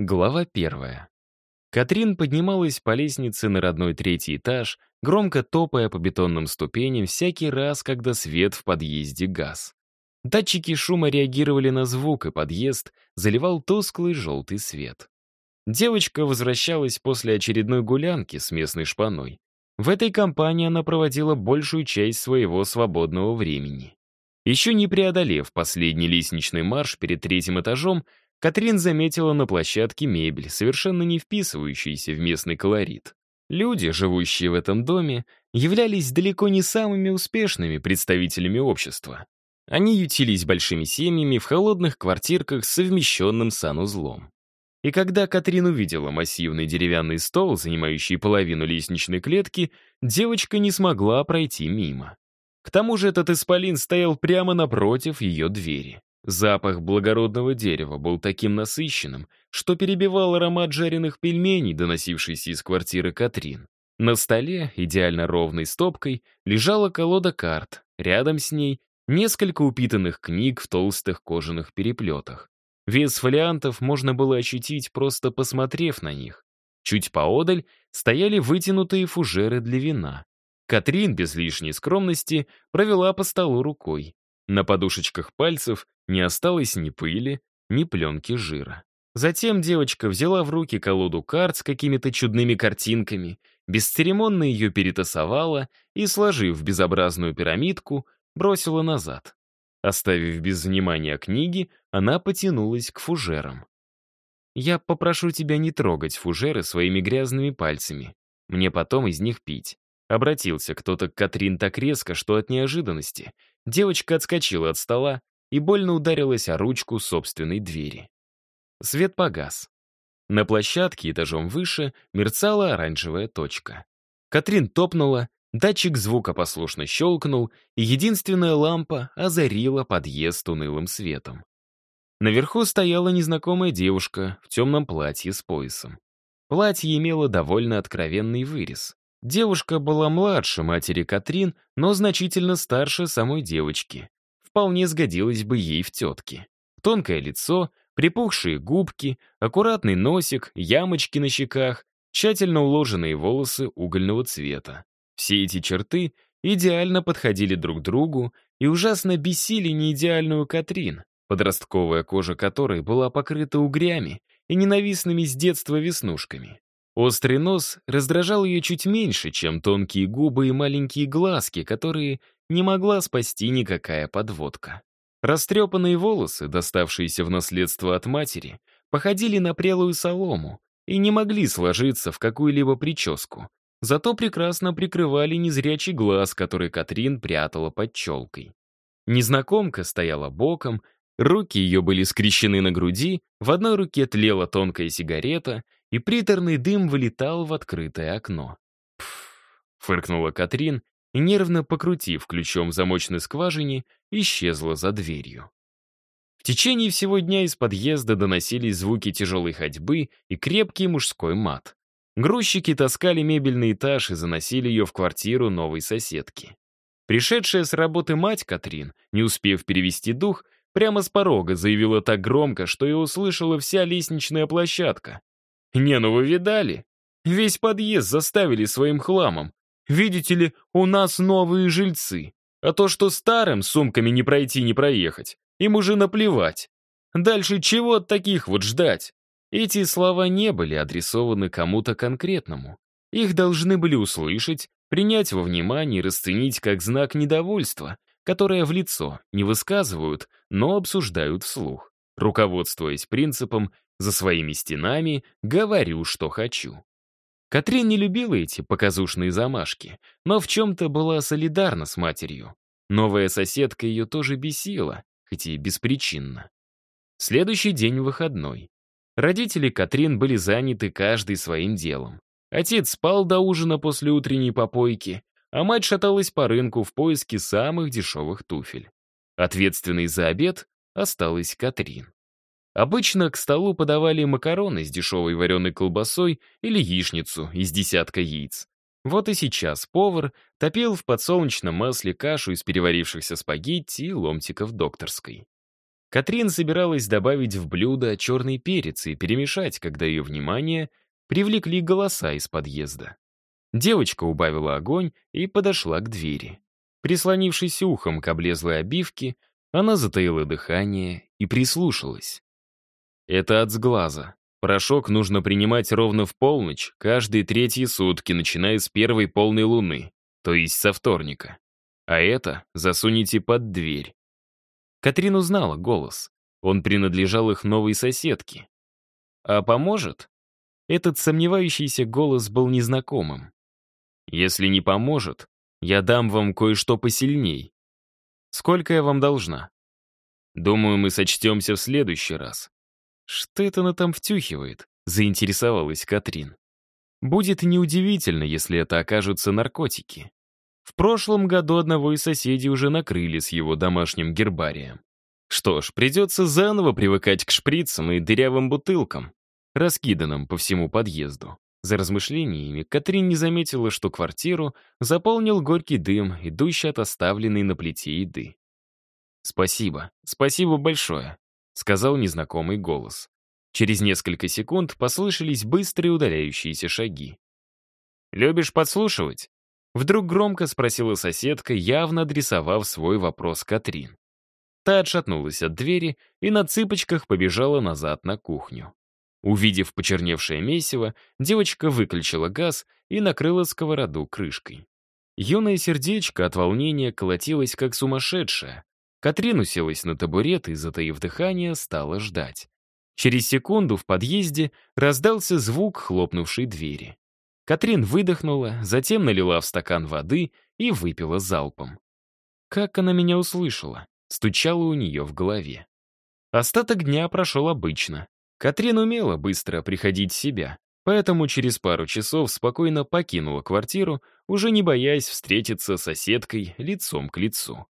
Глава первая. Катрин поднималась по лестнице на родной третий этаж, громко топая по бетонным ступеням всякий раз, когда свет в подъезде газ. Датчики шума реагировали на звук, и подъезд заливал тусклый желтый свет. Девочка возвращалась после очередной гулянки с местной шпаной. В этой компании она проводила большую часть своего свободного времени. Еще не преодолев последний лестничный марш перед третьим этажом, Катрин заметила на площадке мебель, совершенно не вписывающаяся в местный колорит. Люди, живущие в этом доме, являлись далеко не самыми успешными представителями общества. Они ютились большими семьями в холодных квартирках с совмещенным санузлом. И когда Катрин увидела массивный деревянный стол, занимающий половину лестничной клетки, девочка не смогла пройти мимо. К тому же этот исполин стоял прямо напротив ее двери. Запах благородного дерева был таким насыщенным, что перебивал аромат жареных пельменей, доносившийся из квартиры Катрин. На столе, идеально ровной стопкой, лежала колода карт, рядом с ней несколько упитанных книг в толстых кожаных переплетах. Вес фолиантов можно было ощутить, просто посмотрев на них. Чуть поодаль стояли вытянутые фужеры для вина. Катрин, без лишней скромности, провела по столу рукой. На подушечках пальцев не осталось ни пыли, ни пленки жира. Затем девочка взяла в руки колоду карт с какими-то чудными картинками, бесцеремонно ее перетасовала и, сложив безобразную пирамидку, бросила назад. Оставив без внимания книги, она потянулась к фужерам. «Я попрошу тебя не трогать фужеры своими грязными пальцами. Мне потом из них пить». Обратился кто-то к Катрин так резко, что от неожиданности девочка отскочила от стола и больно ударилась о ручку собственной двери. Свет погас. На площадке этажом выше мерцала оранжевая точка. Катрин топнула, датчик звука послушно щелкнул, и единственная лампа озарила подъезд унылым светом. Наверху стояла незнакомая девушка в темном платье с поясом. Платье имело довольно откровенный вырез. Девушка была младше матери Катрин, но значительно старше самой девочки вполне сгодилась бы ей в тетке. Тонкое лицо, припухшие губки, аккуратный носик, ямочки на щеках, тщательно уложенные волосы угольного цвета. Все эти черты идеально подходили друг другу и ужасно бесили неидеальную Катрин, подростковая кожа которой была покрыта угрями и ненавистными с детства веснушками. Острый нос раздражал ее чуть меньше, чем тонкие губы и маленькие глазки, которые не могла спасти никакая подводка. Растрепанные волосы, доставшиеся в наследство от матери, походили на прелую солому и не могли сложиться в какую-либо прическу, зато прекрасно прикрывали незрячий глаз, который Катрин прятала под челкой. Незнакомка стояла боком, руки ее были скрещены на груди, в одной руке тлела тонкая сигарета, и приторный дым вылетал в открытое окно. «Пф», — фыркнула Катрин и, нервно покрутив ключом в замочной скважине, исчезла за дверью. В течение всего дня из подъезда доносились звуки тяжелой ходьбы и крепкий мужской мат. Грузчики таскали мебель на этаж и заносили ее в квартиру новой соседки. Пришедшая с работы мать Катрин, не успев перевести дух, прямо с порога заявила так громко, что ее услышала вся лестничная площадка. «Не, ну вы видали? Весь подъезд заставили своим хламом. Видите ли, у нас новые жильцы. А то, что старым сумками не пройти, не проехать, им уже наплевать. Дальше чего от таких вот ждать? Эти слова не были адресованы кому-то конкретному. Их должны были услышать, принять во внимание и расценить как знак недовольства, которое в лицо не высказывают, но обсуждают вслух, руководствуясь принципом «за своими стенами говорю, что хочу». Катрин не любила эти показушные замашки, но в чем-то была солидарна с матерью. Новая соседка ее тоже бесила, хоть и беспричинно. Следующий день выходной. Родители Катрин были заняты каждый своим делом. Отец спал до ужина после утренней попойки, а мать шаталась по рынку в поиске самых дешевых туфель. Ответственной за обед осталась Катрин. Обычно к столу подавали макароны с дешевой вареной колбасой или яичницу из десятка яиц. Вот и сейчас повар топил в подсолнечном масле кашу из переварившихся спагетти и ломтиков докторской. Катрин собиралась добавить в блюдо черный перец и перемешать, когда ее внимание привлекли голоса из подъезда. Девочка убавила огонь и подошла к двери. Прислонившись ухом к облезлой обивке, она затаила дыхание и прислушалась. Это от сглаза. Порошок нужно принимать ровно в полночь, каждые третьи сутки, начиная с первой полной луны, то есть со вторника. А это засуните под дверь. Катрин узнала голос. Он принадлежал их новой соседке. А поможет? Этот сомневающийся голос был незнакомым. Если не поможет, я дам вам кое-что посильней. Сколько я вам должна? Думаю, мы сочтемся в следующий раз. Что это она там втюхивает? Заинтересовалась Катрин. Будет неудивительно, если это окажутся наркотики. В прошлом году одного из соседей уже накрыли с его домашним гербарием. Что ж, придется заново привыкать к шприцам и дырявым бутылкам, раскиданным по всему подъезду. За размышлениями Катрин не заметила, что квартиру заполнил горький дым, идущий от оставленной на плите еды. «Спасибо, спасибо большое», — сказал незнакомый голос. Через несколько секунд послышались быстрые удаляющиеся шаги. «Любишь подслушивать?» Вдруг громко спросила соседка, явно адресовав свой вопрос Катрин. Та отшатнулась от двери и на цыпочках побежала назад на кухню. Увидев почерневшее месиво, девочка выключила газ и накрыла сковороду крышкой. Юное сердечко от волнения колотилось как сумасшедшее. Катрин уселась на табурет и, затаив дыхание, стала ждать. Через секунду в подъезде раздался звук хлопнувшей двери. Катрин выдохнула, затем налила в стакан воды и выпила залпом. Как она меня услышала? Стучало у нее в голове. Остаток дня прошел обычно. Катрин умела быстро приходить в себя, поэтому через пару часов спокойно покинула квартиру, уже не боясь встретиться с соседкой лицом к лицу.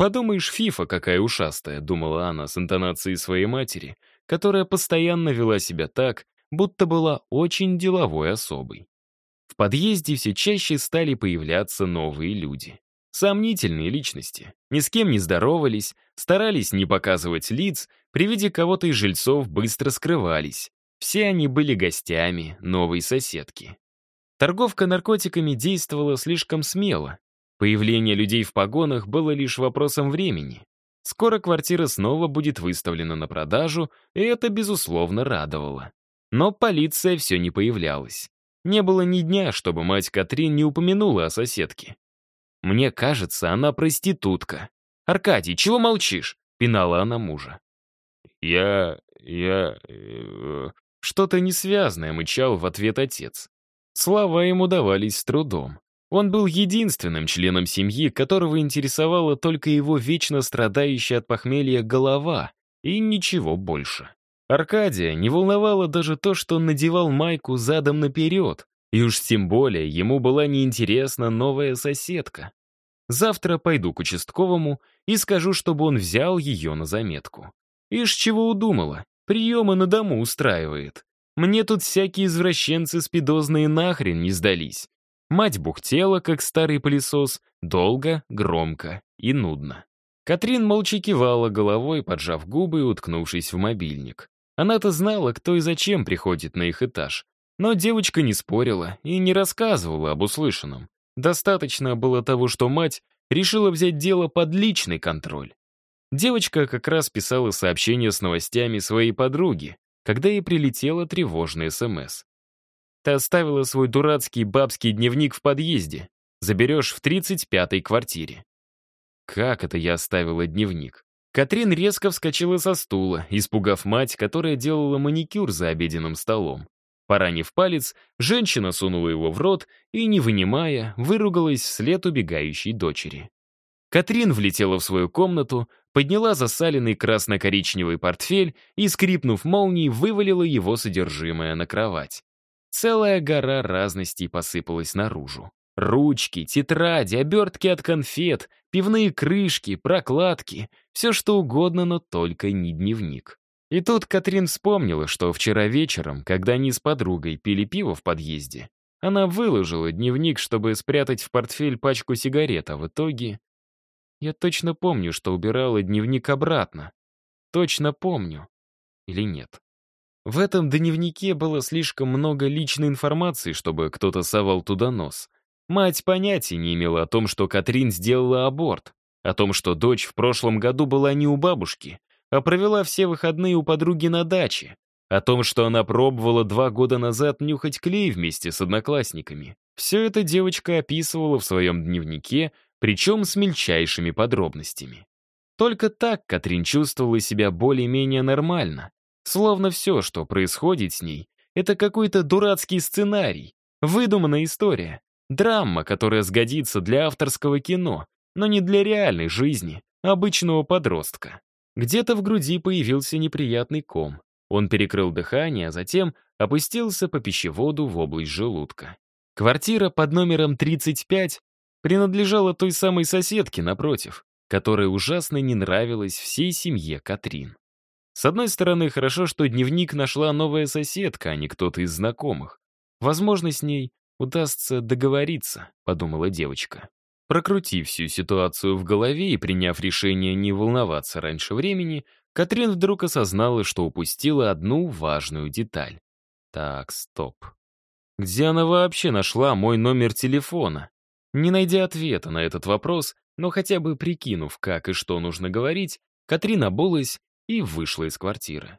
«Подумаешь, Фифа какая ушастая», — думала она с интонацией своей матери, которая постоянно вела себя так, будто была очень деловой особой. В подъезде все чаще стали появляться новые люди. Сомнительные личности. Ни с кем не здоровались, старались не показывать лиц, при виде кого-то из жильцов быстро скрывались. Все они были гостями новой соседки. Торговка наркотиками действовала слишком смело. Появление людей в погонах было лишь вопросом времени. Скоро квартира снова будет выставлена на продажу, и это, безусловно, радовало. Но полиция все не появлялась. Не было ни дня, чтобы мать Катрин не упомянула о соседке. «Мне кажется, она проститутка. Аркадий, чего молчишь?» — пинала она мужа. «Я... я... Э, Что-то несвязное мычал в ответ отец. Слова ему давались с трудом. Он был единственным членом семьи, которого интересовала только его вечно страдающая от похмелья голова, и ничего больше. Аркадия не волновало даже то, что он надевал майку задом наперед, и уж тем более ему была неинтересна новая соседка. Завтра пойду к участковому и скажу, чтобы он взял ее на заметку. Ишь, чего удумала, приемы на дому устраивает. Мне тут всякие извращенцы спидозные нахрен не сдались. Мать бухтела, как старый пылесос, долго, громко и нудно. Катрин молча кивала головой, поджав губы и уткнувшись в мобильник. Она-то знала, кто и зачем приходит на их этаж. Но девочка не спорила и не рассказывала об услышанном. Достаточно было того, что мать решила взять дело под личный контроль. Девочка как раз писала сообщение с новостями своей подруги, когда ей прилетело тревожный СМС. «Ты оставила свой дурацкий бабский дневник в подъезде. Заберешь в 35-й квартире». Как это я оставила дневник? Катрин резко вскочила со стула, испугав мать, которая делала маникюр за обеденным столом. Поранив палец, женщина сунула его в рот и, не вынимая, выругалась вслед убегающей дочери. Катрин влетела в свою комнату, подняла засаленный красно-коричневый портфель и, скрипнув молнией, вывалила его содержимое на кровать. Целая гора разностей посыпалась наружу. Ручки, тетради, обертки от конфет, пивные крышки, прокладки — все что угодно, но только не дневник. И тут Катрин вспомнила, что вчера вечером, когда они с подругой пили пиво в подъезде, она выложила дневник, чтобы спрятать в портфель пачку сигарет, а в итоге... Я точно помню, что убирала дневник обратно. точно помню. Или нет? В этом дневнике было слишком много личной информации, чтобы кто-то совал туда нос. Мать понятия не имела о том, что Катрин сделала аборт, о том, что дочь в прошлом году была не у бабушки, а провела все выходные у подруги на даче, о том, что она пробовала два года назад нюхать клей вместе с одноклассниками. Все это девочка описывала в своем дневнике, причем с мельчайшими подробностями. Только так Катрин чувствовала себя более-менее нормально, словно все, что происходит с ней, это какой-то дурацкий сценарий, выдуманная история, драма, которая сгодится для авторского кино, но не для реальной жизни обычного подростка. Где-то в груди появился неприятный ком. Он перекрыл дыхание, а затем опустился по пищеводу в область желудка. Квартира под номером 35 принадлежала той самой соседке напротив, которая ужасно не нравилась всей семье Катрин. С одной стороны, хорошо, что дневник нашла новая соседка, а не кто-то из знакомых. Возможно, с ней удастся договориться, подумала девочка. Прокрутив всю ситуацию в голове и приняв решение не волноваться раньше времени, Катрин вдруг осознала, что упустила одну важную деталь. Так, стоп. Где она вообще нашла мой номер телефона? Не найдя ответа на этот вопрос, но хотя бы прикинув, как и что нужно говорить, Катрин обулась и вышла из квартиры.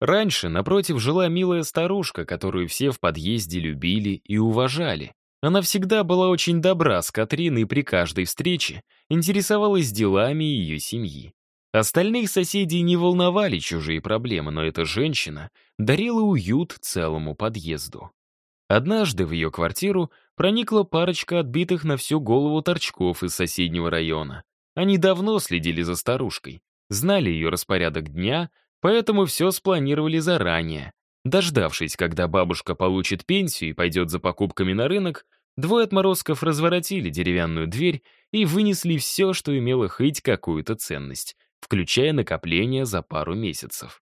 Раньше напротив жила милая старушка, которую все в подъезде любили и уважали. Она всегда была очень добра с Катриной при каждой встрече интересовалась делами ее семьи. Остальных соседей не волновали чужие проблемы, но эта женщина дарила уют целому подъезду. Однажды в ее квартиру проникла парочка отбитых на всю голову торчков из соседнего района. Они давно следили за старушкой, знали ее распорядок дня, поэтому все спланировали заранее, Дождавшись, когда бабушка получит пенсию и пойдет за покупками на рынок, двое отморозков разворотили деревянную дверь и вынесли все, что имело хоть какую-то ценность, включая накопление за пару месяцев.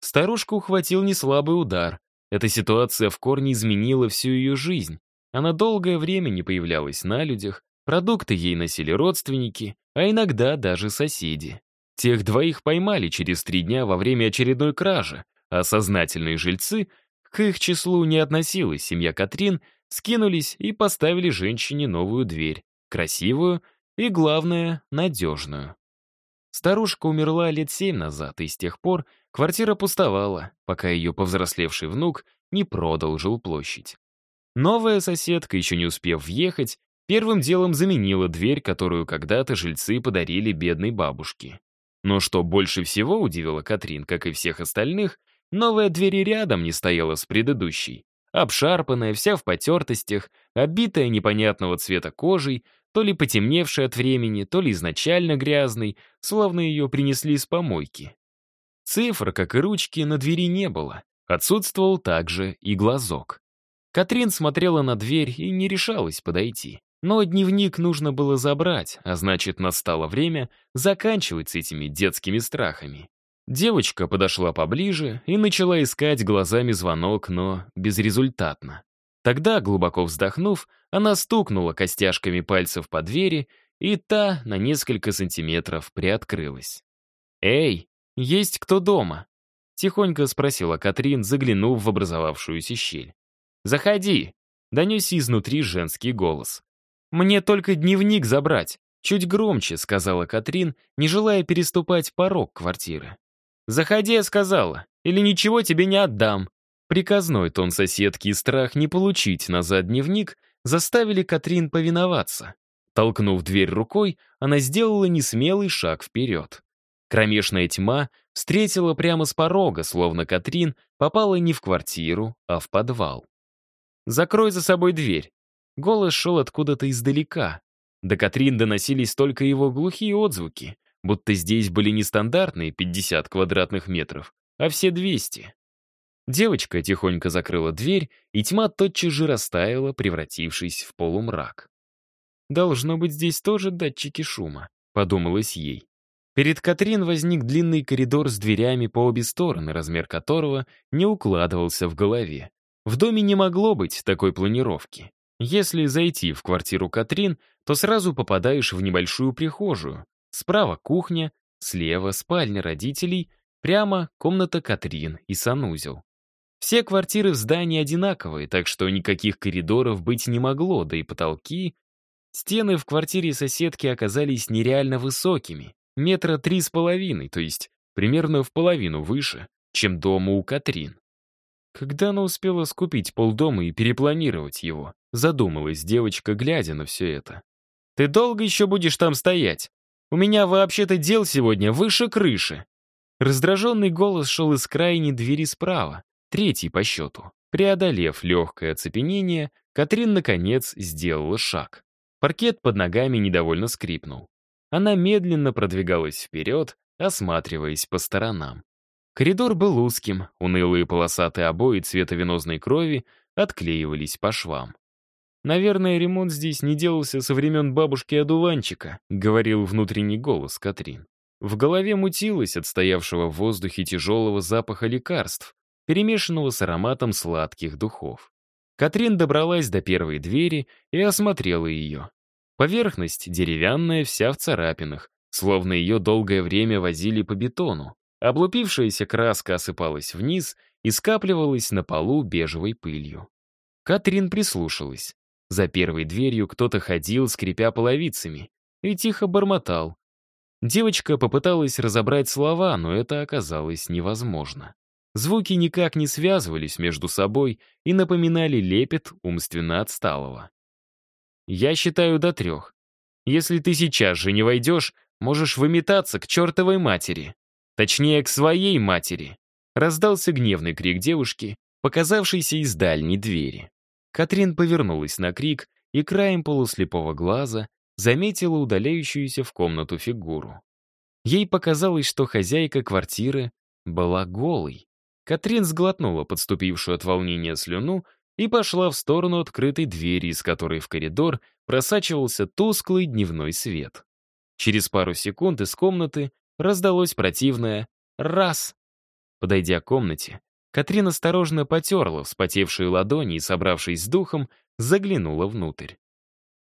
Старушку ухватил неслабый удар. Эта ситуация в корне изменила всю ее жизнь. Она долгое время не появлялась на людях, продукты ей носили родственники, а иногда даже соседи. Тех двоих поймали через три дня во время очередной кражи, а сознательные жильцы, к их числу не относилась семья Катрин, скинулись и поставили женщине новую дверь, красивую и, главное, надежную. Старушка умерла лет семь назад, и с тех пор квартира пустовала, пока ее повзрослевший внук не продал жилплощадь. Новая соседка, еще не успев въехать, первым делом заменила дверь, которую когда-то жильцы подарили бедной бабушке. Но что больше всего удивило Катрин, как и всех остальных, Новая дверь рядом не стояла с предыдущей. Обшарпанная, вся в потертостях, обитая непонятного цвета кожей, то ли потемневшей от времени, то ли изначально грязной, словно ее принесли с помойки. Цифр, как и ручки, на двери не было. Отсутствовал также и глазок. Катрин смотрела на дверь и не решалась подойти. Но дневник нужно было забрать, а значит, настало время заканчивать с этими детскими страхами. Девочка подошла поближе и начала искать глазами звонок, но безрезультатно. Тогда, глубоко вздохнув, она стукнула костяшками пальцев по двери, и та на несколько сантиметров приоткрылась. «Эй, есть кто дома?» — тихонько спросила Катрин, заглянув в образовавшуюся щель. «Заходи!» — донесся изнутри женский голос. «Мне только дневник забрать», — чуть громче сказала Катрин, не желая переступать порог квартиры. «Заходи», — я сказала, — «или ничего тебе не отдам». Приказной тон соседки и страх не получить назад дневник заставили Катрин повиноваться. Толкнув дверь рукой, она сделала несмелый шаг вперед. Кромешная тьма встретила прямо с порога, словно Катрин попала не в квартиру, а в подвал. «Закрой за собой дверь». Голос шел откуда-то издалека. До Катрин доносились только его глухие отзвуки будто здесь были не стандартные 50 квадратных метров, а все 200. Девочка тихонько закрыла дверь, и тьма тотчас же растаяла, превратившись в полумрак. «Должно быть здесь тоже датчики шума», — подумалось ей. Перед Катрин возник длинный коридор с дверями по обе стороны, размер которого не укладывался в голове. В доме не могло быть такой планировки. Если зайти в квартиру Катрин, то сразу попадаешь в небольшую прихожую, Справа кухня, слева спальня родителей, прямо комната Катрин и санузел. Все квартиры в здании одинаковые, так что никаких коридоров быть не могло, да и потолки. Стены в квартире соседки оказались нереально высокими, метра три с половиной, то есть примерно в половину выше, чем дома у Катрин. Когда она успела скупить полдома и перепланировать его, задумалась девочка, глядя на все это. «Ты долго еще будешь там стоять? У меня вообще-то дел сегодня выше крыши». Раздраженный голос шел из крайней двери справа, третий по счету. Преодолев легкое оцепенение, Катрин, наконец, сделала шаг. Паркет под ногами недовольно скрипнул. Она медленно продвигалась вперед, осматриваясь по сторонам. Коридор был узким, унылые полосатые обои цвета венозной крови отклеивались по швам. «Наверное, ремонт здесь не делался со времен бабушки-одуванчика», — говорил внутренний голос Катрин. В голове мутилось от стоявшего в воздухе тяжелого запаха лекарств, перемешанного с ароматом сладких духов. Катрин добралась до первой двери и осмотрела ее. Поверхность деревянная, вся в царапинах, словно ее долгое время возили по бетону. Облупившаяся краска осыпалась вниз и скапливалась на полу бежевой пылью. Катрин прислушалась. За первой дверью кто-то ходил, скрипя половицами, и тихо бормотал. Девочка попыталась разобрать слова, но это оказалось невозможно. Звуки никак не связывались между собой и напоминали лепет умственно отсталого. «Я считаю до трех. Если ты сейчас же не войдешь, можешь выметаться к чертовой матери. Точнее, к своей матери!» Раздался гневный крик девушки, показавшийся из дальней двери. Катрин повернулась на крик и краем полуслепого глаза заметила удаляющуюся в комнату фигуру. Ей показалось, что хозяйка квартиры была голой. Катрин сглотнула подступившую от волнения слюну и пошла в сторону открытой двери, из которой в коридор просачивался тусклый дневной свет. Через пару секунд из комнаты раздалось противное «раз». Подойдя к комнате, Катрин осторожно потерла вспотевшие ладони и, собравшись с духом, заглянула внутрь.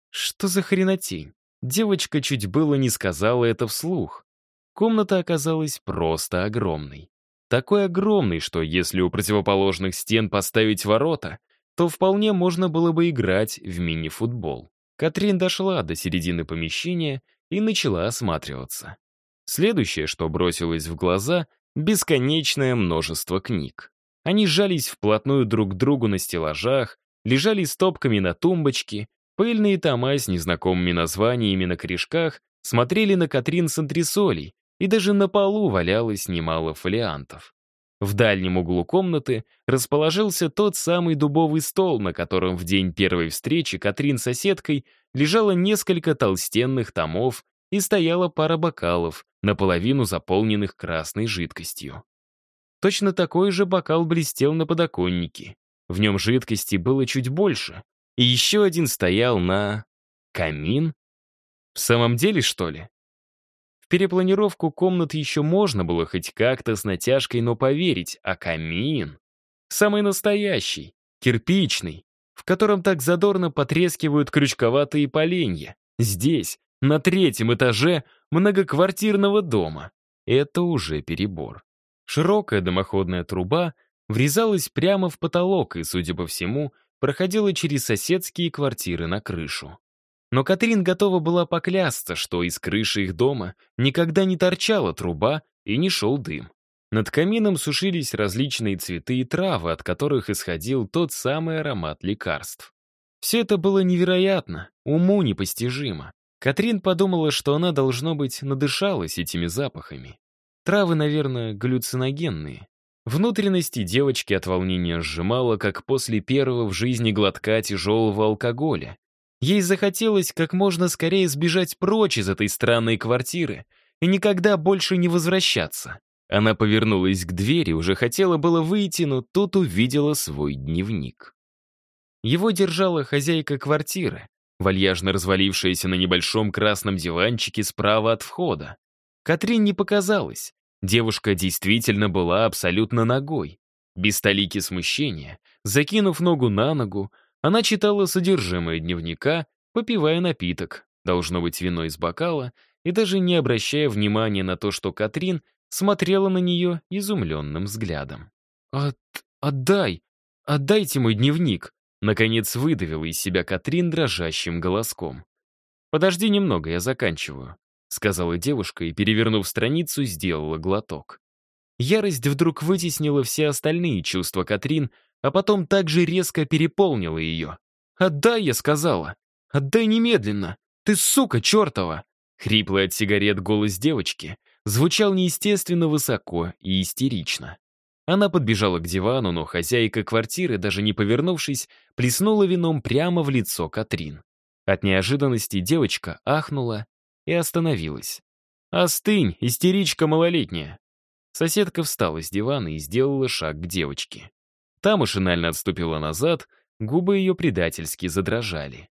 Что за хренотень? Девочка чуть было не сказала это вслух. Комната оказалась просто огромной. Такой огромный, что если у противоположных стен поставить ворота, то вполне можно было бы играть в мини-футбол. Катрин дошла до середины помещения и начала осматриваться. Следующее, что бросилось в глаза — бесконечное множество книг. Они сжались вплотную друг к другу на стеллажах, лежали стопками на тумбочке, пыльные тома с незнакомыми названиями на корешках смотрели на Катрин с антресолей, и даже на полу валялось немало фолиантов. В дальнем углу комнаты расположился тот самый дубовый стол, на котором в день первой встречи Катрин с соседкой лежало несколько толстенных томов и стояла пара бокалов, наполовину заполненных красной жидкостью. Точно такой же бокал блестел на подоконнике. В нем жидкости было чуть больше. И еще один стоял на... камин? В самом деле, что ли? перепланировку комнат еще можно было хоть как-то с натяжкой, но поверить, а камин... Самый настоящий, кирпичный, в котором так задорно потрескивают крючковатые поленья. Здесь, на третьем этаже многоквартирного дома. Это уже перебор. Широкая дымоходная труба врезалась прямо в потолок и, судя по всему, проходила через соседские квартиры на крышу. Но Катрин готова была поклясться, что из крыши их дома никогда не торчала труба и не шел дым. Над камином сушились различные цветы и травы, от которых исходил тот самый аромат лекарств. Все это было невероятно, уму непостижимо. Катрин подумала, что она, должно быть, надышалась этими запахами. Травы, наверное, галлюциногенные. Внутренности девочки от волнения сжимала, как после первого в жизни глотка тяжелого алкоголя. Ей захотелось как можно скорее сбежать прочь из этой странной квартиры и никогда больше не возвращаться. Она повернулась к двери, уже хотела было выйти, но тут увидела свой дневник. Его держала хозяйка квартиры, вальяжно развалившаяся на небольшом красном диванчике справа от входа. Катрин не показалось. Девушка действительно была абсолютно ногой. Без столики смущения, закинув ногу на ногу, она читала содержимое дневника, попивая напиток, должно быть вино из бокала, и даже не обращая внимания на то, что Катрин смотрела на нее изумленным взглядом. «От... отдай! Отдайте мой дневник!» Наконец выдавила из себя Катрин дрожащим голоском. «Подожди немного, я заканчиваю», — сказала девушка и, перевернув страницу, сделала глоток. Ярость вдруг вытеснила все остальные чувства Катрин, а потом также резко переполнила ее. «Отдай», — я сказала. «Отдай немедленно! Ты сука чертова!» Хриплый от сигарет голос девочки звучал неестественно высоко и истерично. Она подбежала к дивану, но хозяйка квартиры, даже не повернувшись, плеснула вином прямо в лицо Катрин. От неожиданности девочка ахнула и остановилась. «Остынь, истеричка малолетняя!» Соседка встала с дивана и сделала шаг к девочке. Та машинально отступила назад, губы ее предательски задрожали.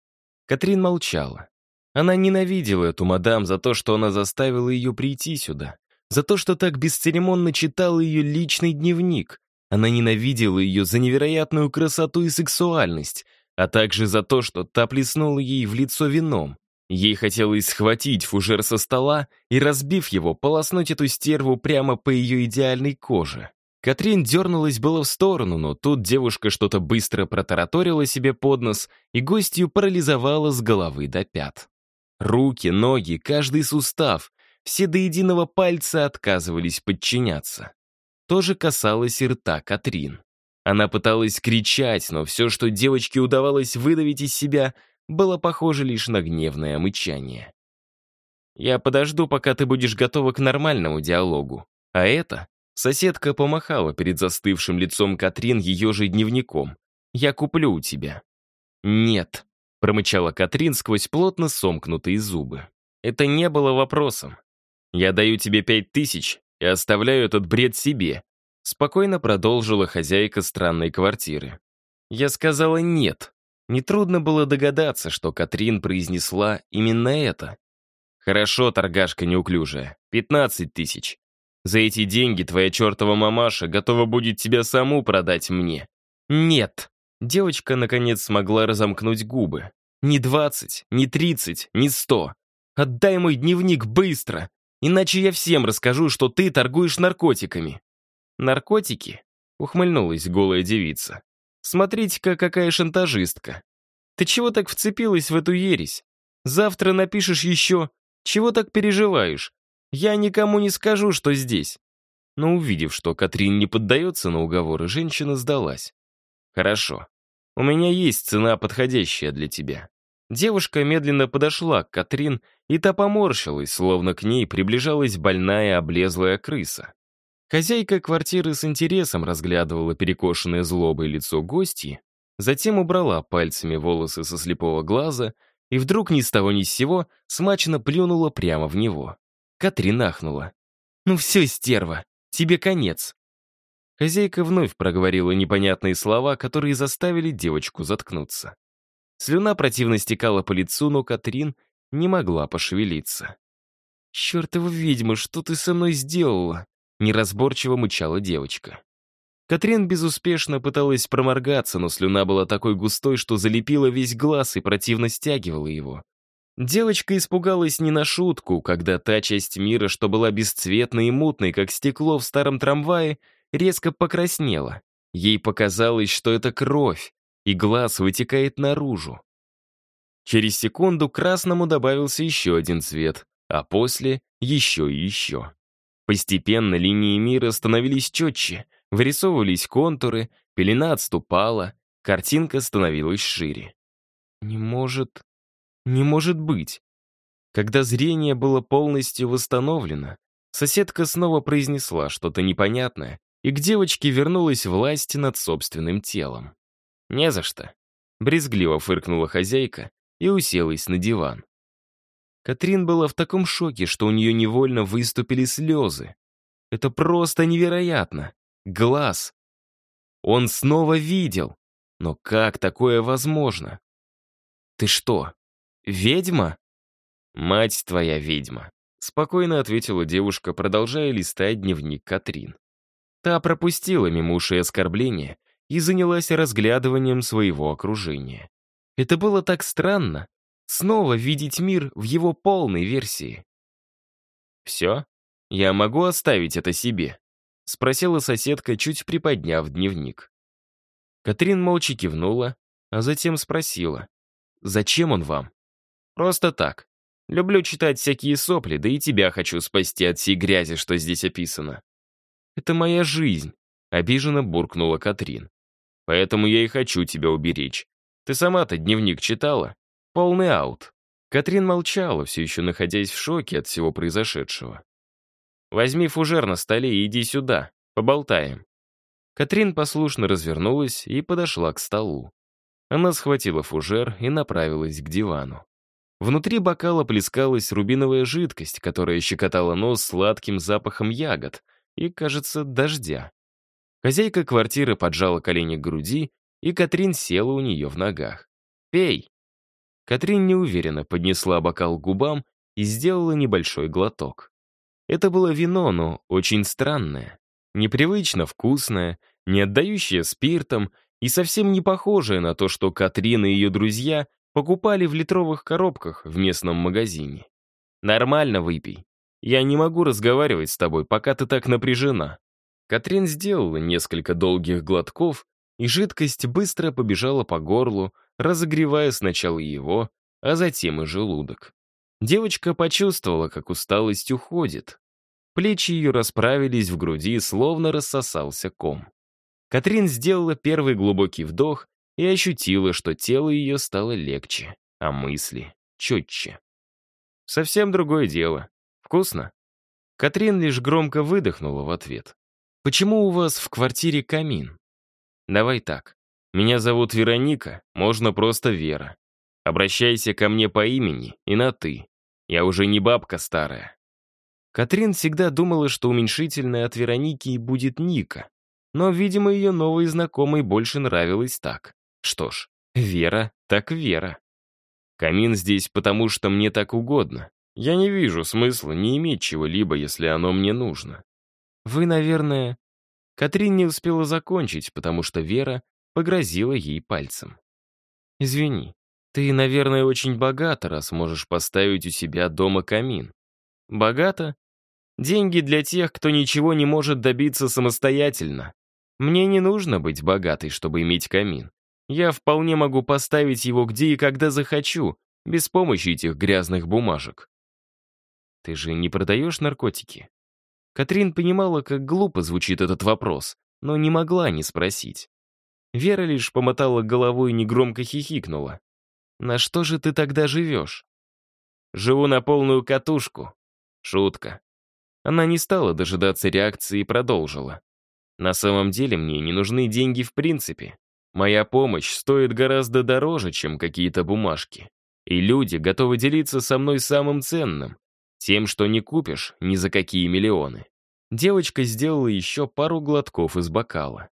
Катрин молчала. Она ненавидела эту мадам за то, что она заставила ее прийти сюда, за то, что так бесцеремонно читала ее личный дневник. Она ненавидела ее за невероятную красоту и сексуальность, а также за то, что та плеснула ей в лицо вином. Ей хотелось схватить фужер со стола и, разбив его, полоснуть эту стерву прямо по ее идеальной коже. Катрин дернулась было в сторону, но тут девушка что-то быстро протараторила себе под нос и гостью парализовала с головы до пят. Руки, ноги, каждый сустав, все до единого пальца отказывались подчиняться. То же касалось и рта Катрин. Она пыталась кричать, но все, что девочке удавалось выдавить из себя, было похоже лишь на гневное мычание. «Я подожду, пока ты будешь готова к нормальному диалогу. А это...» Соседка помахала перед застывшим лицом Катрин ее же дневником. «Я куплю у тебя». «Нет», промычала Катрин сквозь плотно сомкнутые зубы. Это не было вопросом. «Я даю тебе пять тысяч и оставляю этот бред себе», спокойно продолжила хозяйка странной квартиры. Я сказала «нет». Нетрудно было догадаться, что Катрин произнесла именно это. «Хорошо, торгашка неуклюжая, пятнадцать тысяч. За эти деньги твоя чертова мамаша готова будет тебя саму продать мне». «Нет», Девочка, наконец, смогла разомкнуть губы. «Не двадцать, не тридцать, не сто. Отдай мой дневник быстро, иначе я всем расскажу, что ты торгуешь наркотиками». «Наркотики?» — ухмыльнулась голая девица. «Смотрите-ка, какая шантажистка. Ты чего так вцепилась в эту ересь? Завтра напишешь еще. Чего так переживаешь? Я никому не скажу, что здесь». Но увидев, что Катрин не поддается на уговоры, женщина сдалась. «Хорошо. У меня есть цена, подходящая для тебя». Девушка медленно подошла к Катрин, и та поморщилась, словно к ней приближалась больная облезлая крыса. Хозяйка квартиры с интересом разглядывала перекошенное злобой лицо гостьи, затем убрала пальцами волосы со слепого глаза и вдруг ни с того ни с сего смачно плюнула прямо в него. Катрин ахнула. «Ну все, стерва, тебе конец». Хозяйка вновь проговорила непонятные слова, которые заставили девочку заткнуться. Слюна противно стекала по лицу, но Катрин не могла пошевелиться. «Чертова ведьма, что ты со мной сделала?» Неразборчиво мычала девочка. Катрин безуспешно пыталась проморгаться, но слюна была такой густой, что залепила весь глаз и противно стягивала его. Девочка испугалась не на шутку, когда та часть мира, что была бесцветной и мутной, как стекло в старом трамвае, резко покраснела. Ей показалось, что это кровь, и глаз вытекает наружу. Через секунду красному добавился еще один цвет, а после — еще и еще. Постепенно линии мира становились четче, вырисовывались контуры, пелена отступала, картинка становилась шире. Не может... не может быть. Когда зрение было полностью восстановлено, соседка снова произнесла что-то непонятное, и к девочке вернулась власть над собственным телом. «Не за что», — брезгливо фыркнула хозяйка и уселась на диван. Катрин была в таком шоке, что у нее невольно выступили слезы. Это просто невероятно. Глаз. Он снова видел. Но как такое возможно? «Ты что, ведьма?» «Мать твоя ведьма», — спокойно ответила девушка, продолжая листать дневник Катрин. Та пропустила мимо ушей оскорбления и занялась разглядыванием своего окружения. Это было так странно. Снова видеть мир в его полной версии. «Все? Я могу оставить это себе?» — спросила соседка, чуть приподняв дневник. Катрин молча кивнула, а затем спросила. «Зачем он вам?» «Просто так. Люблю читать всякие сопли, да и тебя хочу спасти от всей грязи, что здесь описано». «Это моя жизнь», — обиженно буркнула Катрин. «Поэтому я и хочу тебя уберечь. Ты сама-то дневник читала? Полный аут». Катрин молчала, все еще находясь в шоке от всего произошедшего. «Возьми фужер на столе и иди сюда, поболтаем». Катрин послушно развернулась и подошла к столу. Она схватила фужер и направилась к дивану. Внутри бокала плескалась рубиновая жидкость, которая щекотала нос сладким запахом ягод и, кажется, дождя. Хозяйка квартиры поджала колени к груди, и Катрин села у нее в ногах. «Пей!» Катрин неуверенно поднесла бокал к губам и сделала небольшой глоток. Это было вино, но очень странное. Непривычно вкусное, не отдающее спиртом и совсем не похожее на то, что Катрин и ее друзья покупали в литровых коробках в местном магазине. «Нормально выпей. Я не могу разговаривать с тобой, пока ты так напряжена». Катрин сделала несколько долгих глотков, и жидкость быстро побежала по горлу, разогревая сначала его, а затем и желудок. Девочка почувствовала, как усталость уходит. Плечи ее расправились в груди, словно рассосался ком. Катрин сделала первый глубокий вдох и ощутила, что тело ее стало легче, а мысли — четче. Совсем другое дело. Вкусно? Катрин лишь громко выдохнула в ответ. «Почему у вас в квартире камин?» «Давай так. Меня зовут Вероника, можно просто Вера. Обращайся ко мне по имени и на «ты». Я уже не бабка старая». Катрин всегда думала, что уменьшительное от Вероники будет Ника. Но, видимо, ее новой знакомой больше нравилось так. Что ж, Вера так Вера. Камин здесь потому, что мне так угодно. Я не вижу смысла не иметь чего-либо, если оно мне нужно. Вы, наверное... Катрин не успела закончить, потому что Вера погрозила ей пальцем. «Извини, ты, наверное, очень богата, раз можешь поставить у себя дома камин. Богата? Деньги для тех, кто ничего не может добиться самостоятельно. Мне не нужно быть богатой, чтобы иметь камин. Я вполне могу поставить его где и когда захочу, без помощи этих грязных бумажек. Ты же не продаешь наркотики? Катрин понимала, как глупо звучит этот вопрос, но не могла не спросить. Вера лишь помотала головой и негромко хихикнула. «На что же ты тогда живешь?» «Живу на полную катушку». Шутка. Она не стала дожидаться реакции и продолжила. «На самом деле мне не нужны деньги в принципе. Моя помощь стоит гораздо дороже, чем какие-то бумажки. И люди готовы делиться со мной самым ценным, тем, что не купишь ни за какие миллионы». Девочка сделала еще пару глотков из бокала.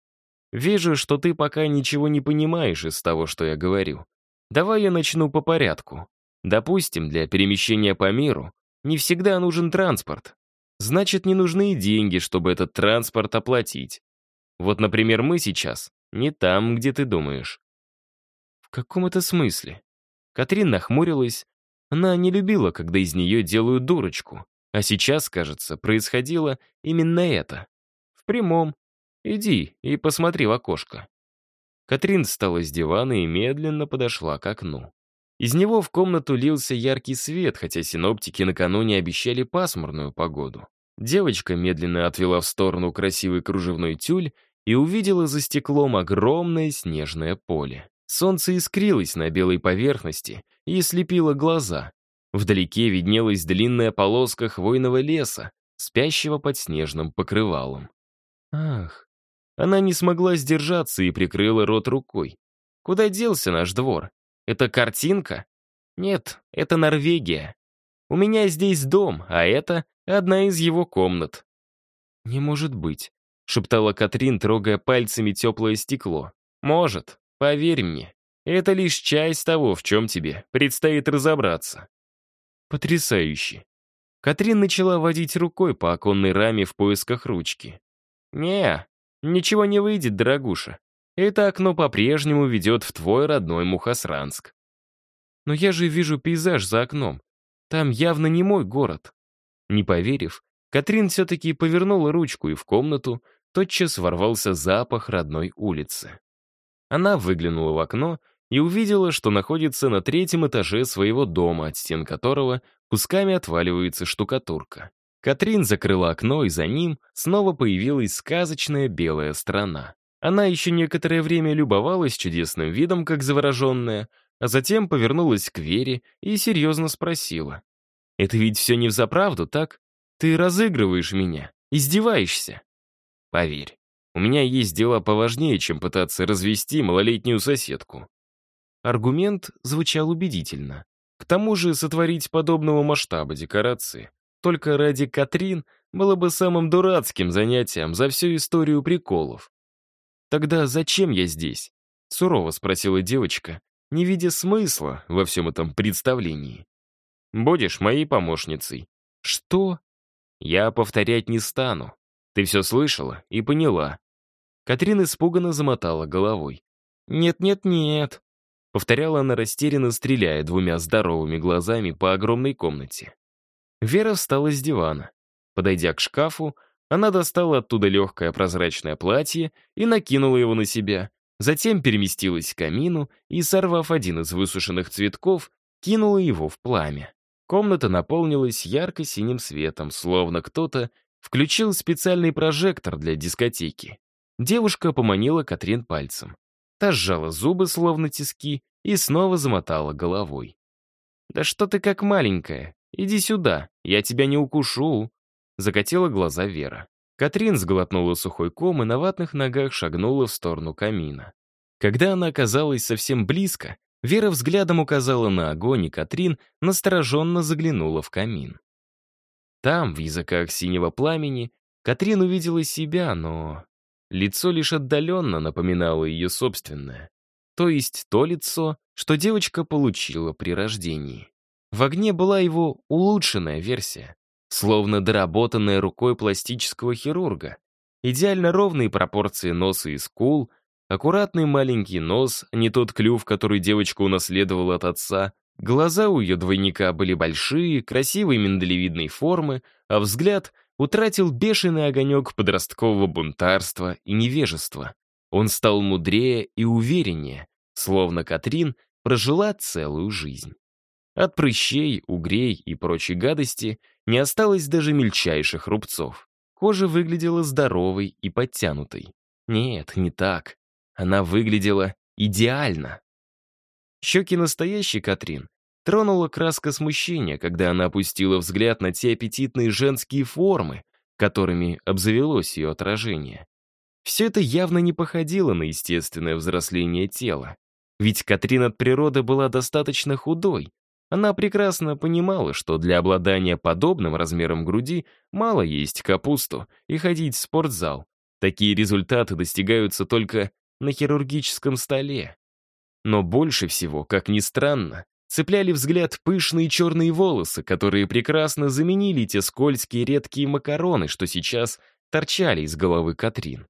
Вижу, что ты пока ничего не понимаешь из того, что я говорю. Давай я начну по порядку. Допустим, для перемещения по миру не всегда нужен транспорт. Значит, не нужны и деньги, чтобы этот транспорт оплатить. Вот, например, мы сейчас не там, где ты думаешь. В каком это смысле? Катрин нахмурилась. Она не любила, когда из нее делают дурочку. А сейчас, кажется, происходило именно это. В прямом, Иди и посмотри в окошко». Катрин встала с дивана и медленно подошла к окну. Из него в комнату лился яркий свет, хотя синоптики накануне обещали пасмурную погоду. Девочка медленно отвела в сторону красивый кружевной тюль и увидела за стеклом огромное снежное поле. Солнце искрилось на белой поверхности и слепило глаза. Вдалеке виднелась длинная полоска хвойного леса, спящего под снежным покрывалом. Ах, она не смогла сдержаться и прикрыла рот рукой. Куда делся наш двор? Это картинка? Нет, это Норвегия. У меня здесь дом, а это одна из его комнат. Не может быть, шептала Катрин, трогая пальцами теплое стекло. Может, поверь мне. Это лишь часть того, в чем тебе предстоит разобраться. Потрясающе. Катрин начала водить рукой по оконной раме в поисках ручки. «Не, Ничего не выйдет, дорогуша. Это окно по-прежнему ведет в твой родной Мухосранск. Но я же вижу пейзаж за окном. Там явно не мой город. Не поверив, Катрин все-таки повернула ручку, и в комнату тотчас ворвался запах родной улицы. Она выглянула в окно и увидела, что находится на третьем этаже своего дома, от стен которого кусками отваливается штукатурка. Катрин закрыла окно, и за ним снова появилась сказочная белая страна. Она еще некоторое время любовалась чудесным видом, как завороженная, а затем повернулась к Вере и серьезно спросила. «Это ведь все не взаправду, так? Ты разыгрываешь меня, издеваешься?» «Поверь, у меня есть дела поважнее, чем пытаться развести малолетнюю соседку». Аргумент звучал убедительно. К тому же сотворить подобного масштаба декорации только ради Катрин было бы самым дурацким занятием за всю историю приколов. «Тогда зачем я здесь?» — сурово спросила девочка, не видя смысла во всем этом представлении. «Будешь моей помощницей». «Что?» «Я повторять не стану. Ты все слышала и поняла». Катрин испуганно замотала головой. «Нет-нет-нет», — повторяла она растерянно, стреляя двумя здоровыми глазами по огромной комнате. Вера встала с дивана. Подойдя к шкафу, она достала оттуда легкое прозрачное платье и накинула его на себя, затем переместилась к камину и, сорвав один из высушенных цветков, кинула его в пламя. Комната наполнилась ярко-синим светом, словно кто-то включил специальный прожектор для дискотеки. Девушка поманила Катрин пальцем. Та сжала зубы, словно тиски, и снова замотала головой. «Да что ты как маленькая? Иди сюда, я тебя не укушу!» Закатила глаза Вера. Катрин сглотнула сухой ком и на ватных ногах шагнула в сторону камина. Когда она оказалась совсем близко, Вера взглядом указала на огонь, и Катрин настороженно заглянула в камин. Там, в языках синего пламени, Катрин увидела себя, но лицо лишь отдаленно напоминало ее собственное. То есть то лицо, что девочка получила при рождении. В огне была его улучшенная версия, словно доработанная рукой пластического хирурга. Идеально ровные пропорции носа и скул, аккуратный маленький нос, не тот клюв, который девочка унаследовала от отца, глаза у ее двойника были большие, красивой миндалевидной формы, а взгляд утратил бешеный огонек подросткового бунтарства и невежества. Он стал мудрее и увереннее, словно Катрин прожила целую жизнь. От прыщей, угрей и прочей гадости не осталось даже мельчайших рубцов. Кожа выглядела здоровой и подтянутой. Нет, не так. Она выглядела идеально. Щеки настоящей Катрин тронула краска смущения, когда она опустила взгляд на те аппетитные женские формы, которыми обзавелось ее отражение. Все это явно не походило на естественное взросление тела. Ведь Катрин от природы была достаточно худой, она прекрасно понимала, что для обладания подобным размером груди мало есть капусту и ходить в спортзал. Такие результаты достигаются только на хирургическом столе. Но больше всего, как ни странно, цепляли взгляд пышные черные волосы, которые прекрасно заменили те скользкие редкие макароны, что сейчас торчали из головы Катрин.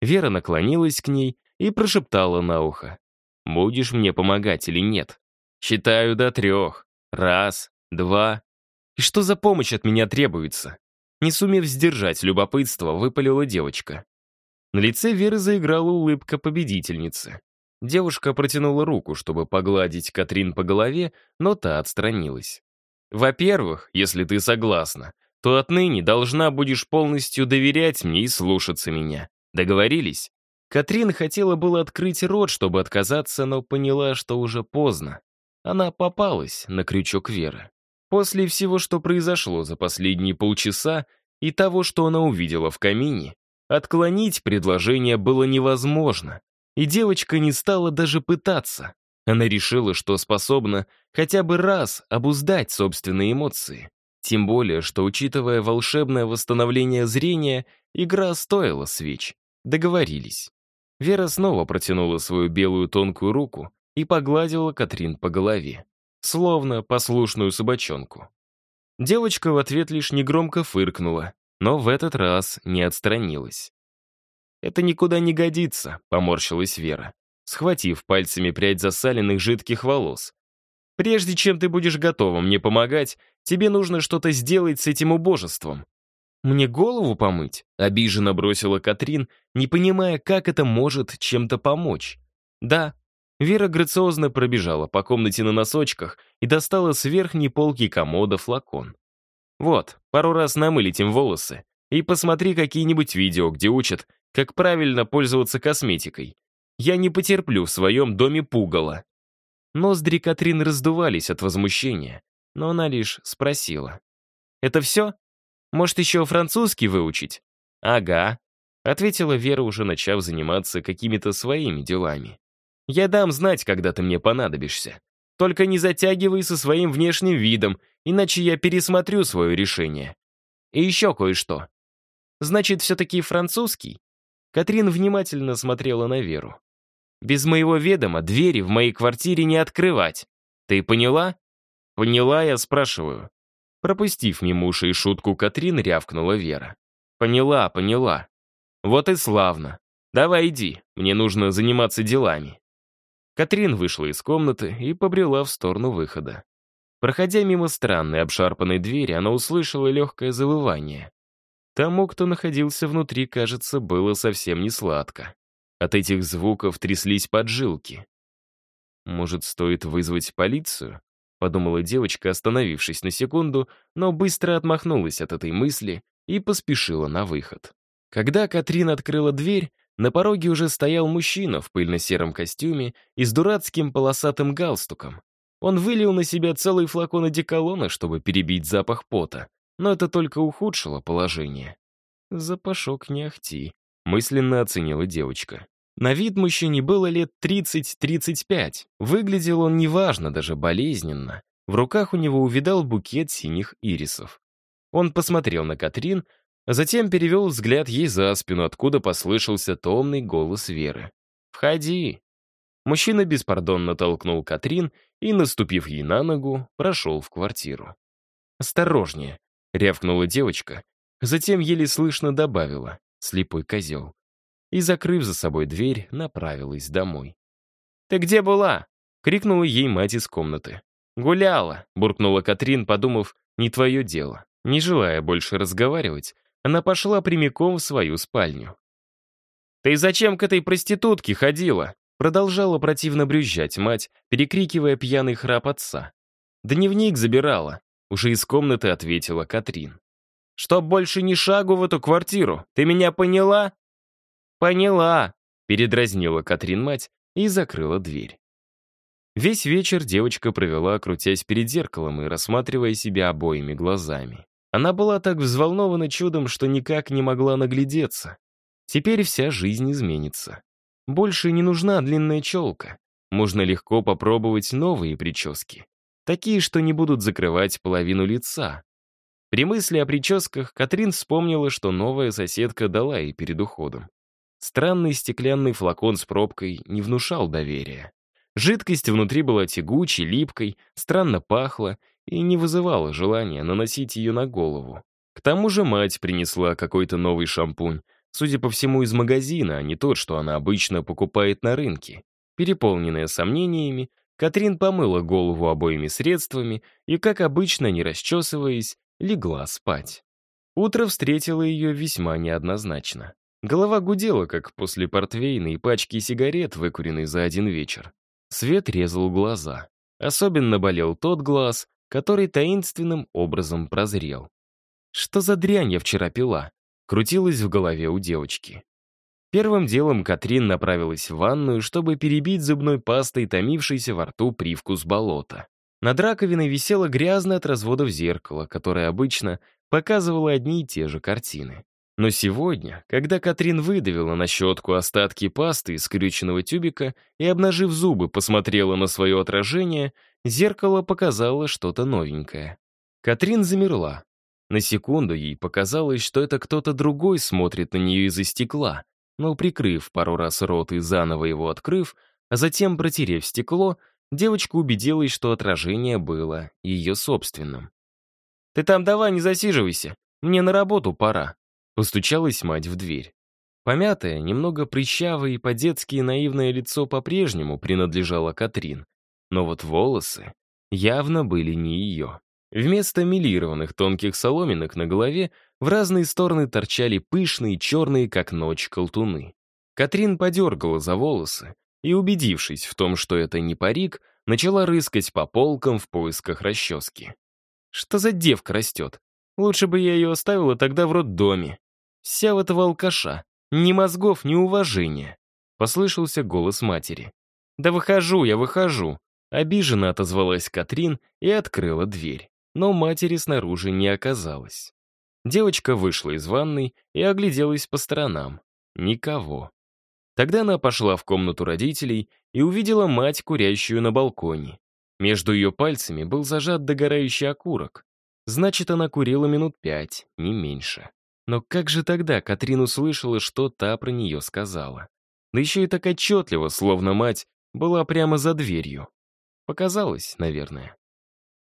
Вера наклонилась к ней и прошептала на ухо. «Будешь мне помогать или нет?» Считаю до трех. Раз, два. И что за помощь от меня требуется? Не сумев сдержать любопытство, выпалила девочка. На лице Веры заиграла улыбка победительницы. Девушка протянула руку, чтобы погладить Катрин по голове, но та отстранилась. «Во-первых, если ты согласна, то отныне должна будешь полностью доверять мне и слушаться меня. Договорились?» Катрин хотела было открыть рот, чтобы отказаться, но поняла, что уже поздно. Она попалась на крючок Веры. После всего, что произошло за последние полчаса и того, что она увидела в камине, отклонить предложение было невозможно, и девочка не стала даже пытаться. Она решила, что способна хотя бы раз обуздать собственные эмоции. Тем более, что, учитывая волшебное восстановление зрения, игра стоила свеч. Договорились. Вера снова протянула свою белую тонкую руку и погладила Катрин по голове, словно послушную собачонку. Девочка в ответ лишь негромко фыркнула, но в этот раз не отстранилась. «Это никуда не годится», — поморщилась Вера, схватив пальцами прядь засаленных жидких волос. Прежде чем ты будешь готова мне помогать, тебе нужно что-то сделать с этим убожеством». «Мне голову помыть?» — обиженно бросила Катрин, не понимая, как это может чем-то помочь. «Да». Вера грациозно пробежала по комнате на носочках и достала с верхней полки комода флакон. «Вот, пару раз намылить им волосы и посмотри какие-нибудь видео, где учат, как правильно пользоваться косметикой. Я не потерплю в своем доме пугала». Ноздри Катрин раздувались от возмущения, но она лишь спросила. «Это все? Может, еще французский выучить?» «Ага», — ответила Вера, уже начав заниматься какими-то своими делами. «Я дам знать, когда ты мне понадобишься. Только не затягивай со своим внешним видом, иначе я пересмотрю свое решение. И еще кое-что. Значит, все-таки французский?» Катрин внимательно смотрела на Веру. Без моего ведома двери в моей квартире не открывать. Ты поняла? Поняла, я спрашиваю. Пропустив мимо ушей шутку, Катрин рявкнула Вера. Поняла, поняла. Вот и славно. Давай иди, мне нужно заниматься делами. Катрин вышла из комнаты и побрела в сторону выхода. Проходя мимо странной обшарпанной двери, она услышала легкое завывание. Тому, кто находился внутри, кажется, было совсем не сладко. От этих звуков тряслись поджилки. «Может, стоит вызвать полицию?» — подумала девочка, остановившись на секунду, но быстро отмахнулась от этой мысли и поспешила на выход. Когда Катрин открыла дверь, на пороге уже стоял мужчина в пыльно-сером костюме и с дурацким полосатым галстуком. Он вылил на себя целый флакон одеколона, чтобы перебить запах пота, но это только ухудшило положение. «Запашок не ахти», — мысленно оценила девочка. На вид мужчине было лет 30-35. Выглядел он неважно, даже болезненно. В руках у него увидал букет синих ирисов. Он посмотрел на Катрин, затем перевел взгляд ей за спину, откуда послышался томный голос Веры. «Входи!» Мужчина беспардонно толкнул Катрин и, наступив ей на ногу, прошел в квартиру. «Осторожнее!» — рявкнула девочка, затем еле слышно добавила «слепой козел» и, закрыв за собой дверь, направилась домой. «Ты где была?» — крикнула ей мать из комнаты. «Гуляла», — буркнула Катрин, подумав, «не твое дело». Не желая больше разговаривать, она пошла прямиком в свою спальню. «Ты зачем к этой проститутке ходила?» Продолжала противно брюзжать мать, перекрикивая пьяный храп отца. «Дневник забирала», — уже из комнаты ответила Катрин. «Чтоб больше ни шагу в эту квартиру, ты меня поняла?» «Поняла», — передразнила Катрин мать и закрыла дверь. Весь вечер девочка провела, крутясь перед зеркалом и рассматривая себя обоими глазами. Она была так взволнована чудом, что никак не могла наглядеться. Теперь вся жизнь изменится. Больше не нужна длинная челка. Можно легко попробовать новые прически. Такие, что не будут закрывать половину лица. При мысли о прическах Катрин вспомнила, что новая соседка дала ей перед уходом. Странный стеклянный флакон с пробкой не внушал доверия. Жидкость внутри была тягучей, липкой, странно пахла и не вызывала желания наносить ее на голову. К тому же мать принесла какой-то новый шампунь, судя по всему, из магазина, а не тот, что она обычно покупает на рынке. Переполненная сомнениями, Катрин помыла голову обоими средствами и, как обычно, не расчесываясь, легла спать. Утро встретило ее весьма неоднозначно. Голова гудела, как после портвейна и пачки сигарет, выкуренной за один вечер. Свет резал глаза. Особенно болел тот глаз, который таинственным образом прозрел. Что за дрянь я вчера пила? Крутилась в голове у девочки. Первым делом Катрин направилась в ванную, чтобы перебить зубной пастой томившийся во рту привкус болота. Над раковиной висело грязное от разводов зеркало, которое обычно показывало одни и те же картины. Но сегодня, когда Катрин выдавила на щетку остатки пасты из скрюченного тюбика и, обнажив зубы, посмотрела на свое отражение, зеркало показало что-то новенькое. Катрин замерла. На секунду ей показалось, что это кто-то другой смотрит на нее из-за стекла, но, прикрыв пару раз рот и заново его открыв, а затем протерев стекло, девочка убедилась, что отражение было ее собственным. «Ты там давай не засиживайся, мне на работу пора», Постучалась мать в дверь. Помятое, немного прыщавое и по-детски наивное лицо по-прежнему принадлежало Катрин. Но вот волосы... явно были не ее. Вместо милированных тонких соломинок на голове в разные стороны торчали пышные, черные, как ночь, колтуны. Катрин подергала за волосы и, убедившись в том, что это не парик, начала рыскать по полкам в поисках расчески. Что за девка растет? Лучше бы я ее оставила тогда в роддоме. Вся в этого алкаша. Ни мозгов, ни уважения. Послышался голос матери. «Да выхожу я, выхожу!» Обиженно отозвалась Катрин и открыла дверь. Но матери снаружи не оказалось. Девочка вышла из ванной и огляделась по сторонам. Никого. Тогда она пошла в комнату родителей и увидела мать, курящую на балконе. Между ее пальцами был зажат догорающий окурок. Значит, она курила минут пять, не меньше. Но как же тогда Катрин услышала, что та про нее сказала? Да еще и так отчетливо, словно мать была прямо за дверью. Показалось, наверное.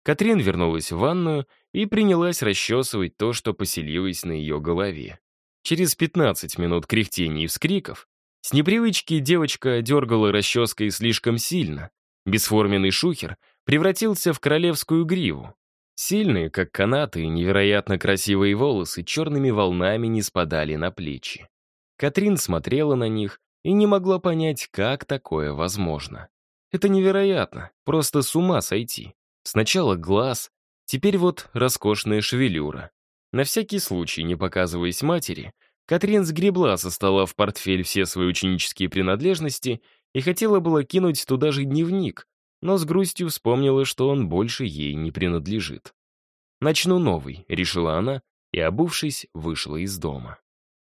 Катрин вернулась в ванную и принялась расчесывать то, что поселилось на ее голове. Через 15 минут кряхтений и вскриков с непривычки девочка дергала расческой слишком сильно. Бесформенный шухер превратился в королевскую гриву. Сильные, как канаты, невероятно красивые волосы черными волнами не спадали на плечи. Катрин смотрела на них и не могла понять, как такое возможно. Это невероятно, просто с ума сойти. Сначала глаз, теперь вот роскошная шевелюра. На всякий случай, не показываясь матери, Катрин сгребла со стола в портфель все свои ученические принадлежности и хотела было кинуть туда же дневник, но с грустью вспомнила, что он больше ей не принадлежит. «Начну новый», — решила она, и, обувшись, вышла из дома.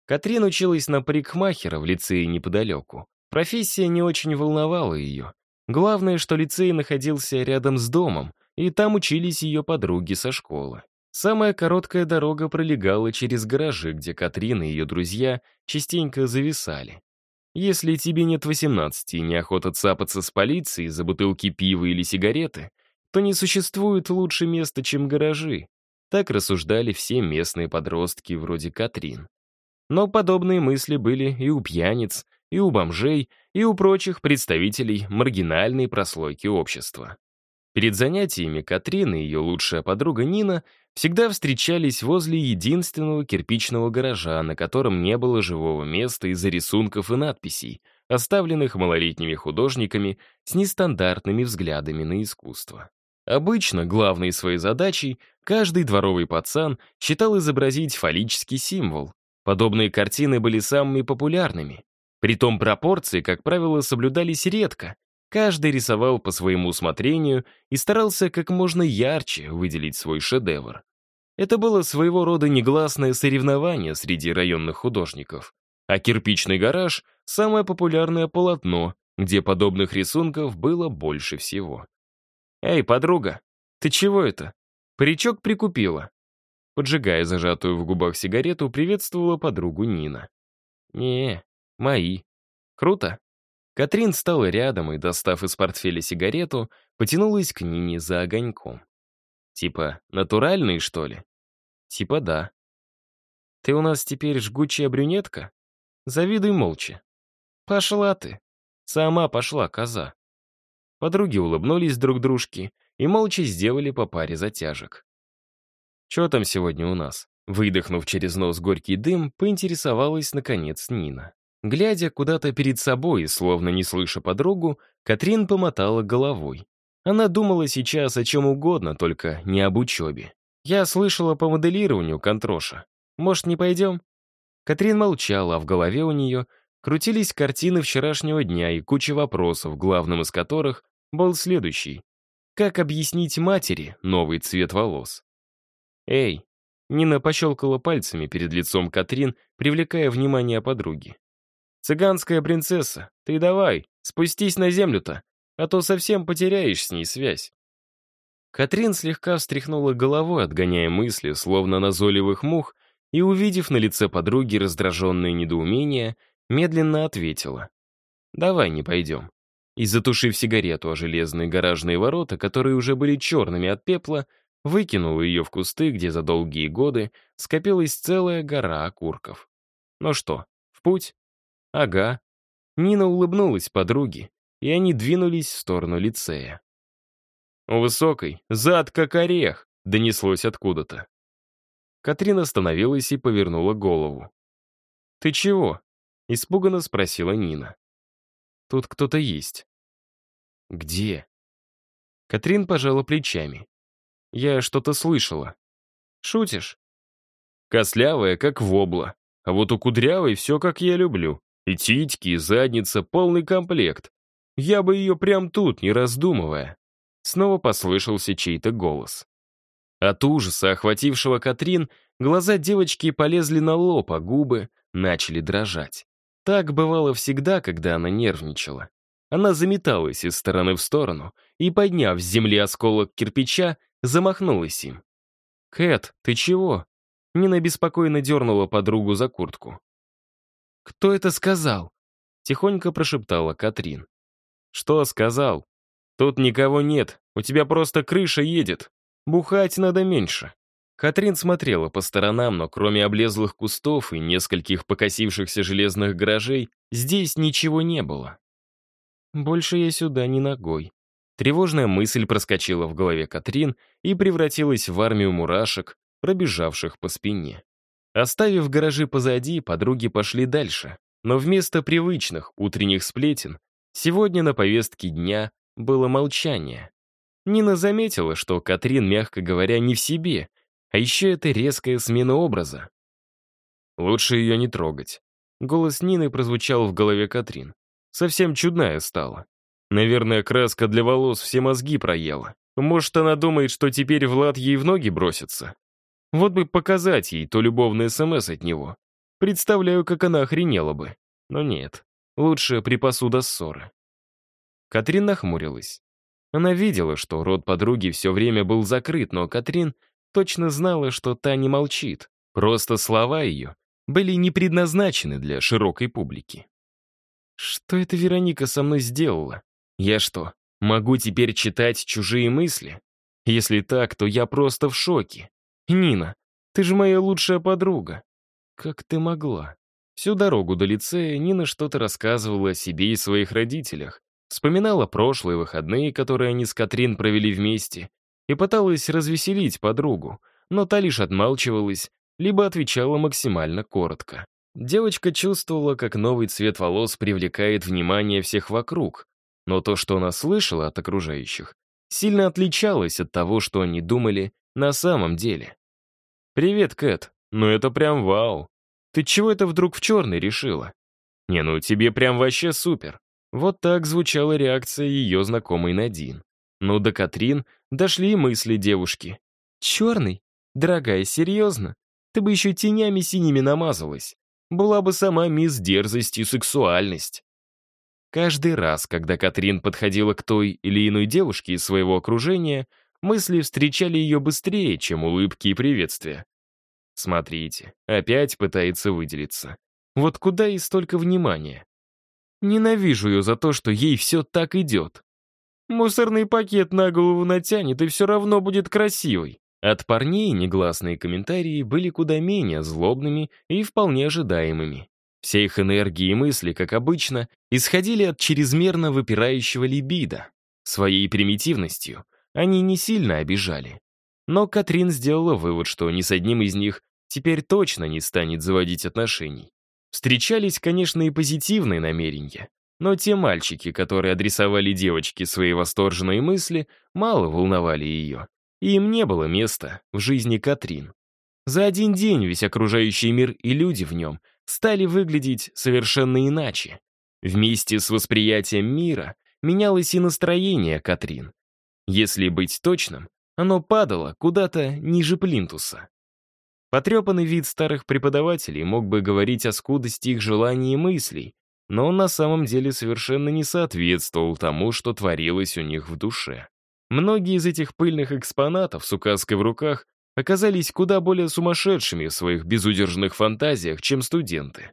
Катрин училась на парикмахера в лицее неподалеку. Профессия не очень волновала ее. Главное, что лицей находился рядом с домом, и там учились ее подруги со школы. Самая короткая дорога пролегала через гаражи, где Катрин и ее друзья частенько зависали. Если тебе нет 18 и неохота цапаться с полицией за бутылки пива или сигареты, то не существует лучше места, чем гаражи. Так рассуждали все местные подростки вроде Катрин. Но подобные мысли были и у пьяниц, и у бомжей, и у прочих представителей маргинальной прослойки общества. Перед занятиями Катрин и ее лучшая подруга Нина всегда встречались возле единственного кирпичного гаража, на котором не было живого места из-за рисунков и надписей, оставленных малолетними художниками с нестандартными взглядами на искусство. Обычно главной своей задачей каждый дворовый пацан считал изобразить фаллический символ, Подобные картины были самыми популярными. Притом пропорции, как правило, соблюдались редко. Каждый рисовал по своему усмотрению и старался как можно ярче выделить свой шедевр. Это было своего рода негласное соревнование среди районных художников. А кирпичный гараж — самое популярное полотно, где подобных рисунков было больше всего. «Эй, подруга, ты чего это? Паричок прикупила?» Поджигая зажатую в губах сигарету, приветствовала подругу Нина. «Не, мои. Круто?» Катрин стала рядом и, достав из портфеля сигарету, потянулась к Нине за огоньком. «Типа, натуральные, что ли?» «Типа да». «Ты у нас теперь жгучая брюнетка? Завидуй молча». «Пошла ты. Сама пошла, коза». Подруги улыбнулись друг дружке и молча сделали по паре затяжек. «Что там сегодня у нас?» Выдохнув через нос горький дым, поинтересовалась, наконец, Нина. Глядя куда-то перед собой, словно не слыша подругу, Катрин помотала головой. Она думала сейчас о чем угодно, только не об учебе. «Я слышала по моделированию, Контроша. Может, не пойдем?» Катрин молчала, а в голове у нее крутились картины вчерашнего дня и куча вопросов, главным из которых был следующий. Как объяснить матери новый цвет волос? «Эй!» Нина пощелкала пальцами перед лицом Катрин, привлекая внимание подруги. «Цыганская принцесса, ты давай, спустись на землю-то, а то совсем потеряешь с ней связь». Катрин слегка встряхнула головой, отгоняя мысли, словно назойливых мух, и, увидев на лице подруги раздраженное недоумение, медленно ответила. «Давай не пойдем». И, затушив сигарету о железные гаражные ворота, которые уже были черными от пепла, выкинул ее в кусты, где за долгие годы скопилась целая гора окурков. Ну что, в путь? Ага. Нина улыбнулась подруге, и они двинулись в сторону лицея. У высокой зад как орех, донеслось откуда-то. Катрин остановилась и повернула голову. «Ты чего?» — испуганно спросила Нина. «Тут кто-то есть». «Где?» Катрин пожала плечами. «Я что-то слышала». «Шутишь?» «Кослявая, как вобла. А вот у кудрявой все, как я люблю. И титьки, и задница, полный комплект. Я бы ее прям тут, не раздумывая». Снова послышался чей-то голос. От ужаса, охватившего Катрин, глаза девочки полезли на лоб, а губы начали дрожать. Так бывало всегда, когда она нервничала. Она заметалась из стороны в сторону и, подняв с земли осколок кирпича, замахнулась им. «Кэт, ты чего?» Нина беспокойно дернула подругу за куртку. «Кто это сказал?» Тихонько прошептала Катрин. «Что сказал? Тут никого нет, у тебя просто крыша едет. Бухать надо меньше». Катрин смотрела по сторонам, но кроме облезлых кустов и нескольких покосившихся железных гаражей, здесь ничего не было. «Больше я сюда не ногой». Тревожная мысль проскочила в голове Катрин и превратилась в армию мурашек, пробежавших по спине. Оставив гаражи позади, подруги пошли дальше, но вместо привычных утренних сплетен сегодня на повестке дня было молчание. Нина заметила, что Катрин, мягко говоря, не в себе, а еще это резкая смена образа. Лучше ее не трогать. Голос Нины прозвучал в голове Катрин. Совсем чудная стала. Наверное, краска для волос все мозги проела. Может, она думает, что теперь Влад ей в ноги бросится? Вот бы показать ей то любовный СМС от него. Представляю, как она охренела бы. Но нет, лучше припасу до ссоры. Катрин нахмурилась. Она видела, что рот подруги все время был закрыт, но Катрин точно знала, что та не молчит. Просто слова ее были не предназначены для широкой публики. Что это Вероника со мной сделала? Я что, могу теперь читать чужие мысли? Если так, то я просто в шоке. «Нина, ты же моя лучшая подруга. Как ты могла?» Всю дорогу до лицея Нина что-то рассказывала о себе и своих родителях, вспоминала прошлые выходные, которые они с Катрин провели вместе, и пыталась развеселить подругу, но та лишь отмалчивалась, либо отвечала максимально коротко. Девочка чувствовала, как новый цвет волос привлекает внимание всех вокруг, но то, что она слышала от окружающих, сильно отличалось от того, что они думали на самом деле. «Привет, Кэт. Ну это прям вау. Ты чего это вдруг в черный решила?» «Не, ну тебе прям вообще супер». Вот так звучала реакция ее знакомой Надин. Но до Катрин дошли мысли девушки. «Черный? Дорогая, серьезно? Ты бы еще тенями синими намазалась. Была бы сама мисс дерзость и сексуальность». Каждый раз, когда Катрин подходила к той или иной девушке из своего окружения, мысли встречали ее быстрее, чем улыбки и приветствия. Смотрите, опять пытается выделиться. Вот куда и столько внимания. Ненавижу ее за то, что ей все так идет. Мусорный пакет на голову натянет, и все равно будет красивой. От парней негласные комментарии были куда менее злобными и вполне ожидаемыми. Все их энергии и мысли, как обычно, исходили от чрезмерно выпирающего либидо. Своей примитивностью они не сильно обижали. Но Катрин сделала вывод, что ни с одним из них теперь точно не станет заводить отношений. Встречались, конечно, и позитивные намерения, но те мальчики, которые адресовали девочке свои восторженные мысли, мало волновали ее, и им не было места в жизни Катрин. За один день весь окружающий мир и люди в нем стали выглядеть совершенно иначе. Вместе с восприятием мира менялось и настроение Катрин, если быть точным, оно падало куда-то ниже плинтуса. Потрепанный вид старых преподавателей мог бы говорить о скудости их желаний и мыслей, но он на самом деле совершенно не соответствовал тому, что творилось у них в душе. Многие из этих пыльных экспонатов с указкой в руках оказались куда более сумасшедшими в своих безудержных фантазиях, чем студенты.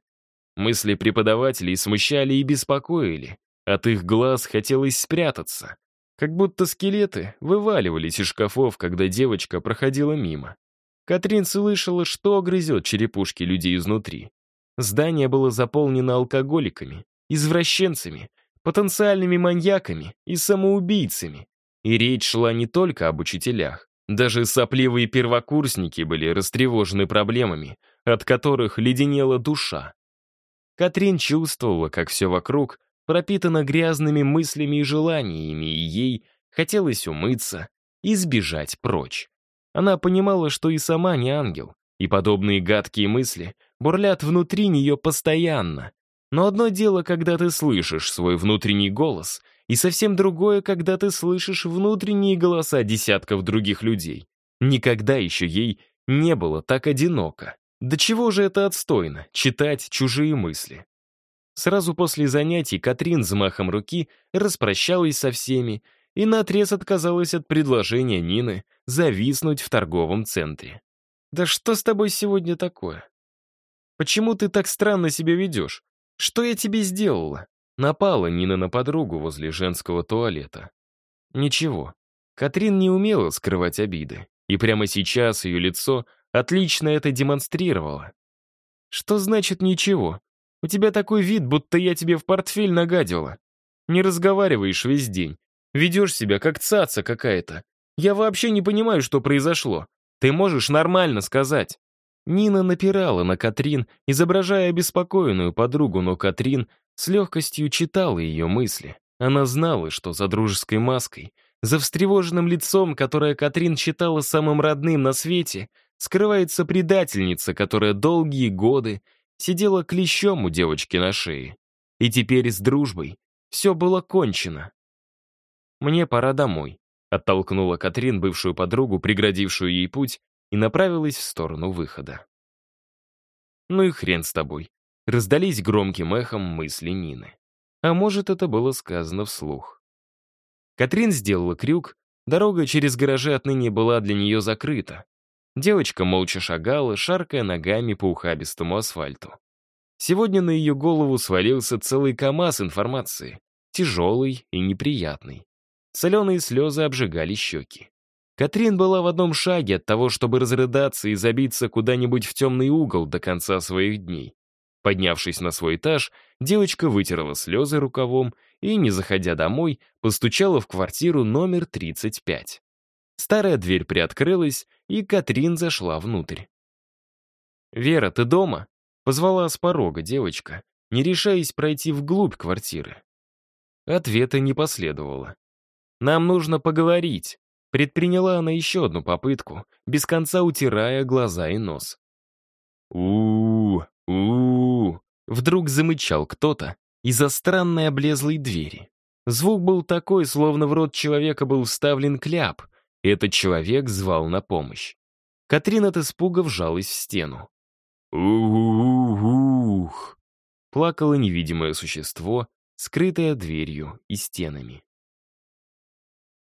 Мысли преподавателей смущали и беспокоили, от их глаз хотелось спрятаться, как будто скелеты вываливались из шкафов, когда девочка проходила мимо. Катрин слышала, что грызет черепушки людей изнутри. Здание было заполнено алкоголиками, извращенцами, потенциальными маньяками и самоубийцами. И речь шла не только об учителях. Даже сопливые первокурсники были растревожены проблемами, от которых леденела душа. Катрин чувствовала, как все вокруг пропитано грязными мыслями и желаниями, и ей хотелось умыться и сбежать прочь. Она понимала, что и сама не ангел, и подобные гадкие мысли бурлят внутри нее постоянно. Но одно дело, когда ты слышишь свой внутренний голос, и совсем другое, когда ты слышишь внутренние голоса десятков других людей. Никогда еще ей не было так одиноко. До чего же это отстойно, читать чужие мысли? Сразу после занятий Катрин взмахом руки распрощалась со всеми и наотрез отказалась от предложения Нины зависнуть в торговом центре. «Да что с тобой сегодня такое? Почему ты так странно себя ведешь? Что я тебе сделала?» Напала Нина на подругу возле женского туалета. Ничего. Катрин не умела скрывать обиды, и прямо сейчас ее лицо отлично это демонстрировало. «Что значит ничего? У тебя такой вид, будто я тебе в портфель нагадила. Не разговариваешь весь день, Ведешь себя как цаца какая-то. Я вообще не понимаю, что произошло. Ты можешь нормально сказать». Нина напирала на Катрин, изображая обеспокоенную подругу, но Катрин с легкостью читала ее мысли. Она знала, что за дружеской маской, за встревоженным лицом, которое Катрин считала самым родным на свете, скрывается предательница, которая долгие годы сидела клещом у девочки на шее. И теперь с дружбой все было кончено. «Мне пора домой», — оттолкнула Катрин бывшую подругу, преградившую ей путь, и направилась в сторону выхода. «Ну и хрен с тобой», — раздались громким эхом мысли Нины. А может, это было сказано вслух. Катрин сделала крюк, дорога через гаражи отныне была для нее закрыта. Девочка молча шагала, шаркая ногами по ухабистому асфальту. Сегодня на ее голову свалился целый КАМАЗ информации, тяжелый и неприятный. Соленые слезы обжигали щеки. Катрин была в одном шаге от того, чтобы разрыдаться и забиться куда-нибудь в темный угол до конца своих дней. Поднявшись на свой этаж, девочка вытерла слезы рукавом и, не заходя домой, постучала в квартиру номер 35. Старая дверь приоткрылась, и Катрин зашла внутрь. «Вера, ты дома?» — позвала с порога девочка, не решаясь пройти вглубь квартиры. Ответа не последовало. Нам нужно поговорить». Предприняла она еще одну попытку, без конца утирая глаза и нос. у у у Вдруг замычал кто-то из-за странной облезлой двери. Звук был такой, словно в рот человека был вставлен кляп, и этот человек звал на помощь. Катрин от испуга вжалась в стену. «Ух!» Плакало невидимое существо, скрытое дверью и стенами.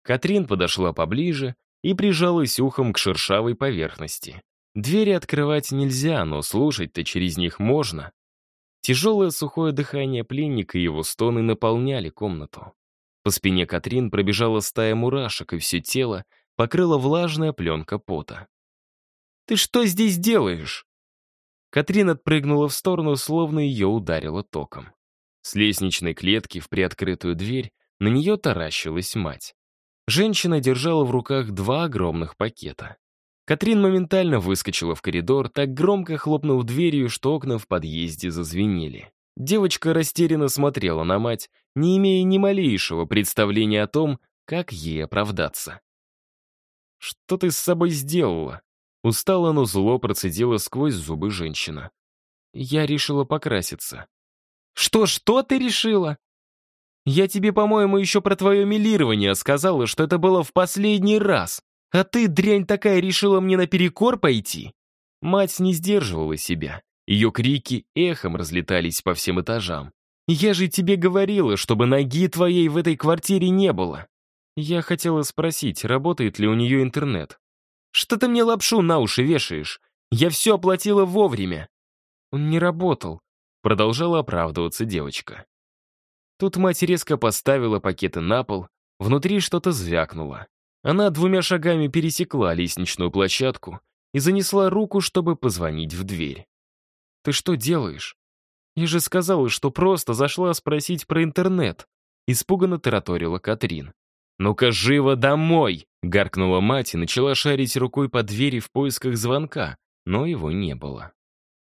Катрин подошла поближе и прижалась ухом к шершавой поверхности. Двери открывать нельзя, но слушать-то через них можно. Тяжелое сухое дыхание пленника и его стоны наполняли комнату. По спине Катрин пробежала стая мурашек, и все тело покрыла влажная пленка пота. «Ты что здесь делаешь?» Катрин отпрыгнула в сторону, словно ее ударило током. С лестничной клетки в приоткрытую дверь на нее таращилась мать. Женщина держала в руках два огромных пакета. Катрин моментально выскочила в коридор, так громко хлопнув дверью, что окна в подъезде зазвенели. Девочка растерянно смотрела на мать, не имея ни малейшего представления о том, как ей оправдаться. «Что ты с собой сделала?» Устала, но зло процедила сквозь зубы женщина. «Я решила покраситься». «Что-что ты решила?» Я тебе, по-моему, еще про твое милирование сказала, что это было в последний раз. А ты, дрянь такая, решила мне наперекор пойти?» Мать не сдерживала себя. Ее крики эхом разлетались по всем этажам. «Я же тебе говорила, чтобы ноги твоей в этой квартире не было». Я хотела спросить, работает ли у нее интернет. «Что ты мне лапшу на уши вешаешь? Я все оплатила вовремя». «Он не работал», — продолжала оправдываться девочка. Тут мать резко поставила пакеты на пол, внутри что-то звякнуло. Она двумя шагами пересекла лестничную площадку и занесла руку, чтобы позвонить в дверь. «Ты что делаешь?» «Я же сказала, что просто зашла спросить про интернет», испуганно тараторила Катрин. «Ну-ка, живо домой!» — гаркнула мать и начала шарить рукой по двери в поисках звонка, но его не было.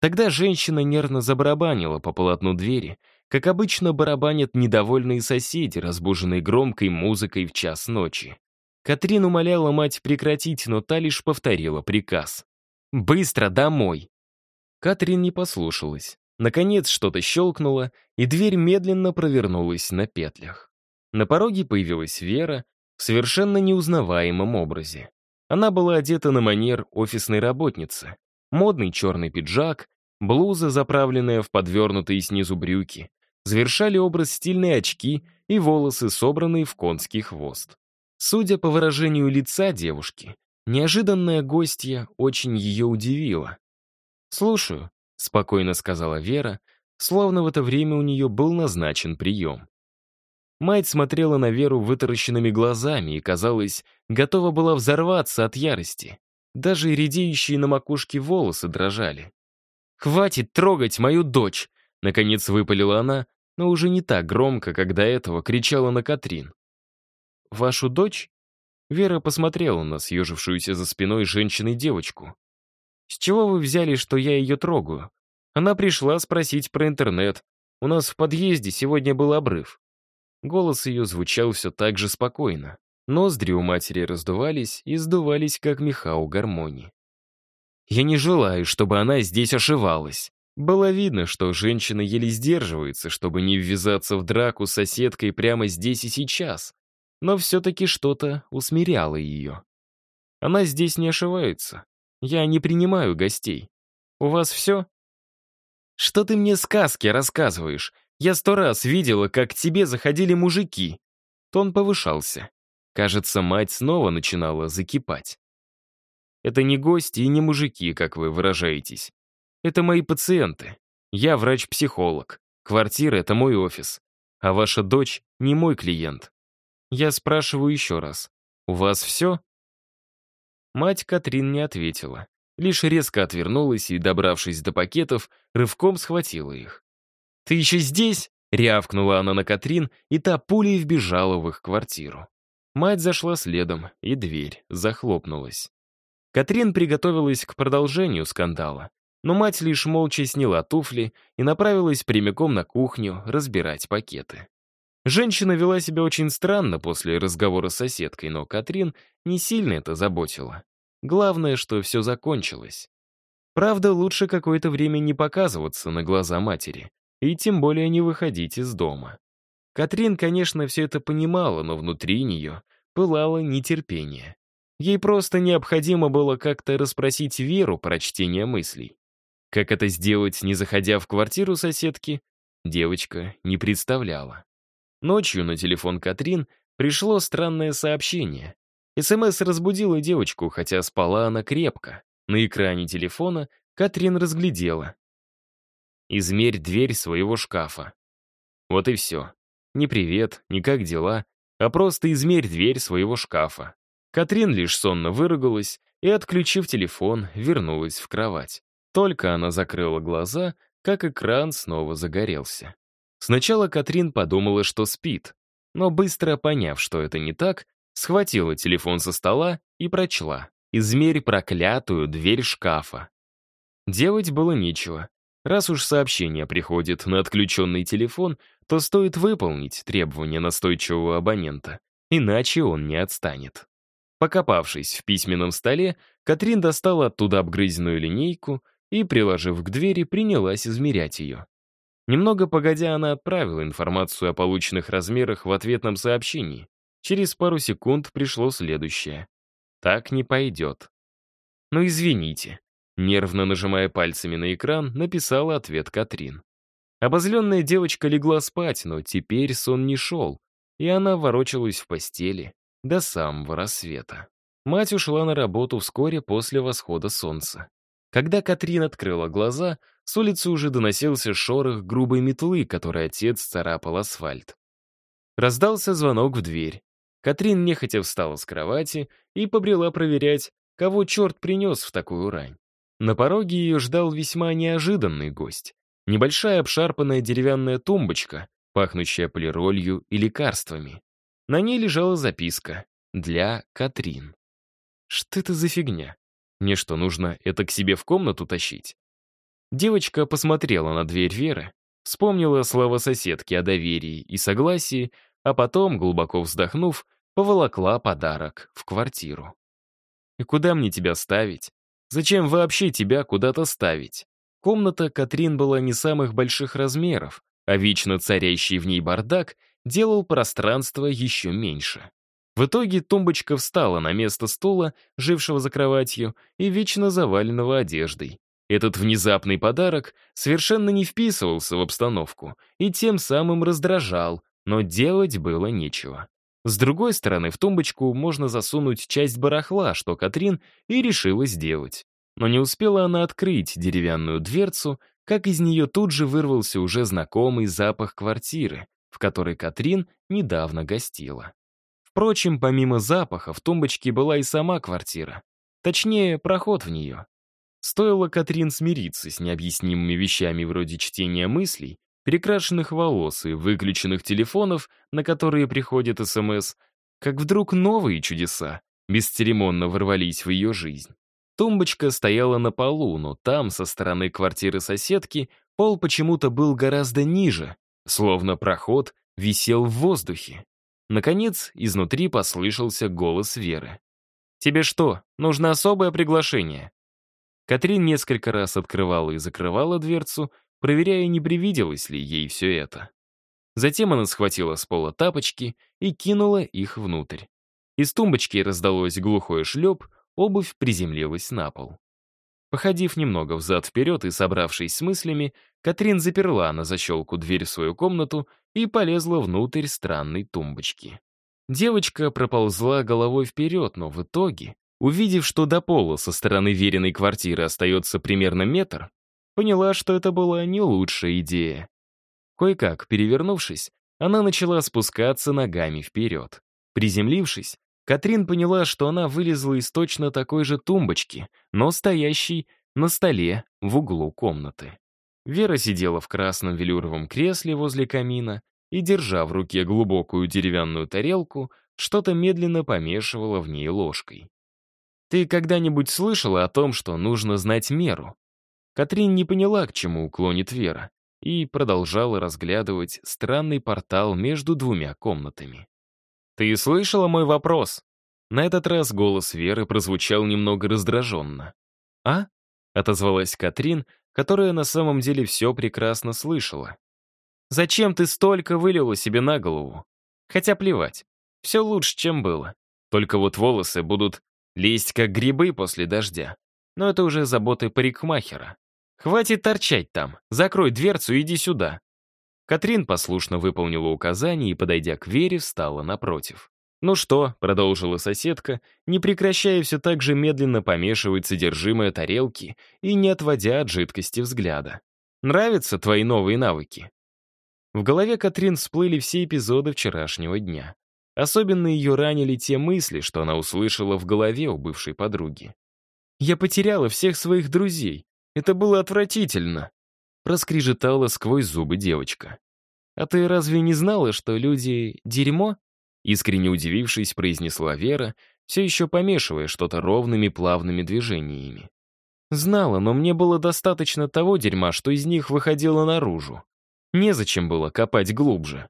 Тогда женщина нервно забарабанила по полотну двери, как обычно барабанят недовольные соседи, разбуженные громкой музыкой в час ночи. Катрин умоляла мать прекратить, но та лишь повторила приказ. «Быстро домой!» Катрин не послушалась. Наконец что-то щелкнуло, и дверь медленно провернулась на петлях. На пороге появилась Вера в совершенно неузнаваемом образе. Она была одета на манер офисной работницы. Модный черный пиджак, блуза, заправленная в подвернутые снизу брюки, завершали образ стильные очки и волосы, собранные в конский хвост. Судя по выражению лица девушки, неожиданная гостья очень ее удивила. «Слушаю», — спокойно сказала Вера, словно в это время у нее был назначен прием. Мать смотрела на Веру вытаращенными глазами и, казалось, готова была взорваться от ярости. Даже редеющие на макушке волосы дрожали. «Хватит трогать мою дочь!» Наконец выпалила она, но уже не так громко, как до этого кричала на Катрин. «Вашу дочь?» Вера посмотрела на съежившуюся за спиной женщины девочку. «С чего вы взяли, что я ее трогаю? Она пришла спросить про интернет. У нас в подъезде сегодня был обрыв». Голос ее звучал все так же спокойно. Ноздри у матери раздувались и сдувались, как меха у гармонии. «Я не желаю, чтобы она здесь ошивалась. Было видно, что женщина еле сдерживается, чтобы не ввязаться в драку с соседкой прямо здесь и сейчас. Но все-таки что-то усмиряло ее. Она здесь не ошивается. Я не принимаю гостей. У вас все? Что ты мне сказки рассказываешь? Я сто раз видела, как к тебе заходили мужики. Тон повышался. Кажется, мать снова начинала закипать. Это не гости и не мужики, как вы выражаетесь. Это мои пациенты. Я врач-психолог. Квартира — это мой офис. А ваша дочь — не мой клиент. Я спрашиваю еще раз. У вас все? Мать Катрин не ответила. Лишь резко отвернулась и, добравшись до пакетов, рывком схватила их. «Ты еще здесь?» — рявкнула она на Катрин, и та пулей вбежала в их квартиру. Мать зашла следом, и дверь захлопнулась. Катрин приготовилась к продолжению скандала, но мать лишь молча сняла туфли и направилась прямиком на кухню разбирать пакеты. Женщина вела себя очень странно после разговора с соседкой, но Катрин не сильно это заботила. Главное, что все закончилось. Правда, лучше какое-то время не показываться на глаза матери, и тем более не выходить из дома. Катрин, конечно, все это понимала, но внутри нее пылало нетерпение. Ей просто необходимо было как-то расспросить Веру про чтение мыслей. Как это сделать, не заходя в квартиру соседки, девочка не представляла. Ночью на телефон Катрин пришло странное сообщение. СМС разбудила девочку, хотя спала она крепко. На экране телефона Катрин разглядела. «Измерь дверь своего шкафа». Вот и все. Ни привет, ни как дела, а просто измерь дверь своего шкафа. Катрин лишь сонно выругалась и, отключив телефон, вернулась в кровать. Только она закрыла глаза, как экран снова загорелся. Сначала Катрин подумала, что спит, но быстро поняв, что это не так, схватила телефон со стола и прочла «Измерь проклятую дверь шкафа». Делать было нечего. Раз уж сообщение приходит на отключенный телефон, то стоит выполнить требования настойчивого абонента, иначе он не отстанет. Покопавшись в письменном столе, Катрин достала оттуда обгрызенную линейку и, приложив к двери, принялась измерять ее. Немного погодя, она отправила информацию о полученных размерах в ответном сообщении. Через пару секунд пришло следующее. «Так не пойдет». «Ну, извините», — нервно нажимая пальцами на экран, написала ответ Катрин. Обозленная девочка легла спать, но теперь сон не шел, и она ворочалась в постели до самого рассвета. Мать ушла на работу вскоре после восхода солнца. Когда Катрин открыла глаза, с улицы уже доносился шорох грубой метлы, которой отец царапал асфальт. Раздался звонок в дверь. Катрин нехотя встала с кровати и побрела проверять, кого черт принес в такую рань. На пороге ее ждал весьма неожиданный гость. Небольшая обшарпанная деревянная тумбочка, пахнущая полиролью и лекарствами. На ней лежала записка «Для Катрин». Что это за фигня? Мне что, нужно это к себе в комнату тащить? Девочка посмотрела на дверь Веры, вспомнила слова соседки о доверии и согласии, а потом, глубоко вздохнув, поволокла подарок в квартиру. «И куда мне тебя ставить? Зачем вообще тебя куда-то ставить?» Комната Катрин была не самых больших размеров, а вечно царящий в ней бардак делал пространство еще меньше. В итоге тумбочка встала на место стула, жившего за кроватью, и вечно заваленного одеждой. Этот внезапный подарок совершенно не вписывался в обстановку и тем самым раздражал, но делать было нечего. С другой стороны, в тумбочку можно засунуть часть барахла, что Катрин и решила сделать. Но не успела она открыть деревянную дверцу, как из нее тут же вырвался уже знакомый запах квартиры, в которой Катрин недавно гостила. Впрочем, помимо запаха, в тумбочке была и сама квартира. Точнее, проход в нее. Стоило Катрин смириться с необъяснимыми вещами вроде чтения мыслей, перекрашенных волос и выключенных телефонов, на которые приходит СМС, как вдруг новые чудеса бесцеремонно ворвались в ее жизнь. Тумбочка стояла на полу, но там, со стороны квартиры соседки, пол почему-то был гораздо ниже, словно проход висел в воздухе. Наконец, изнутри послышался голос Веры. «Тебе что, нужно особое приглашение?» Катрин несколько раз открывала и закрывала дверцу, проверяя, не привиделось ли ей все это. Затем она схватила с пола тапочки и кинула их внутрь. Из тумбочки раздалось глухое шлеп, обувь приземлилась на пол. Походив немного взад-вперед и собравшись с мыслями, Катрин заперла на защелку дверь в свою комнату и полезла внутрь странной тумбочки. Девочка проползла головой вперед, но в итоге, увидев, что до пола со стороны веренной квартиры остается примерно метр, поняла, что это была не лучшая идея. Кое-как, перевернувшись, она начала спускаться ногами вперед. Приземлившись, Катрин поняла, что она вылезла из точно такой же тумбочки, но стоящей на столе в углу комнаты. Вера сидела в красном велюровом кресле возле камина и, держа в руке глубокую деревянную тарелку, что-то медленно помешивала в ней ложкой. «Ты когда-нибудь слышала о том, что нужно знать меру?» Катрин не поняла, к чему уклонит Вера, и продолжала разглядывать странный портал между двумя комнатами. «Ты слышала мой вопрос?» На этот раз голос Веры прозвучал немного раздраженно. «А?» — отозвалась Катрин, которая на самом деле все прекрасно слышала. «Зачем ты столько вылила себе на голову? Хотя плевать, все лучше, чем было. Только вот волосы будут лезть как грибы после дождя. Но это уже заботы парикмахера. Хватит торчать там, закрой дверцу иди сюда. Катрин послушно выполнила указание и, подойдя к Вере, встала напротив. «Ну что?» — продолжила соседка, не прекращая все так же медленно помешивать содержимое тарелки и не отводя от жидкости взгляда. «Нравятся твои новые навыки?» В голове Катрин всплыли все эпизоды вчерашнего дня. Особенно ее ранили те мысли, что она услышала в голове у бывшей подруги. «Я потеряла всех своих друзей. Это было отвратительно проскрежетала сквозь зубы девочка. «А ты разве не знала, что люди — дерьмо?» Искренне удивившись, произнесла Вера, все еще помешивая что-то ровными плавными движениями. «Знала, но мне было достаточно того дерьма, что из них выходило наружу. Незачем было копать глубже».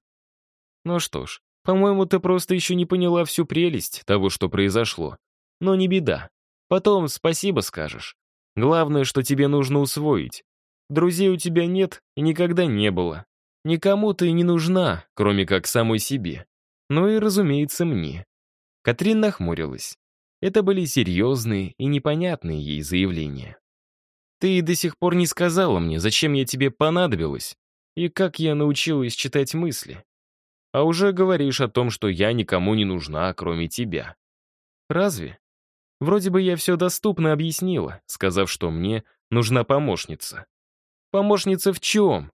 «Ну что ж, по-моему, ты просто еще не поняла всю прелесть того, что произошло. Но не беда. Потом спасибо скажешь. Главное, что тебе нужно усвоить. Друзей у тебя нет и никогда не было. Никому ты не нужна, кроме как самой себе. Ну и, разумеется, мне. Катрин нахмурилась. Это были серьезные и непонятные ей заявления. Ты до сих пор не сказала мне, зачем я тебе понадобилась и как я научилась читать мысли. А уже говоришь о том, что я никому не нужна, кроме тебя. Разве? Вроде бы я все доступно объяснила, сказав, что мне нужна помощница. Помощница в чем?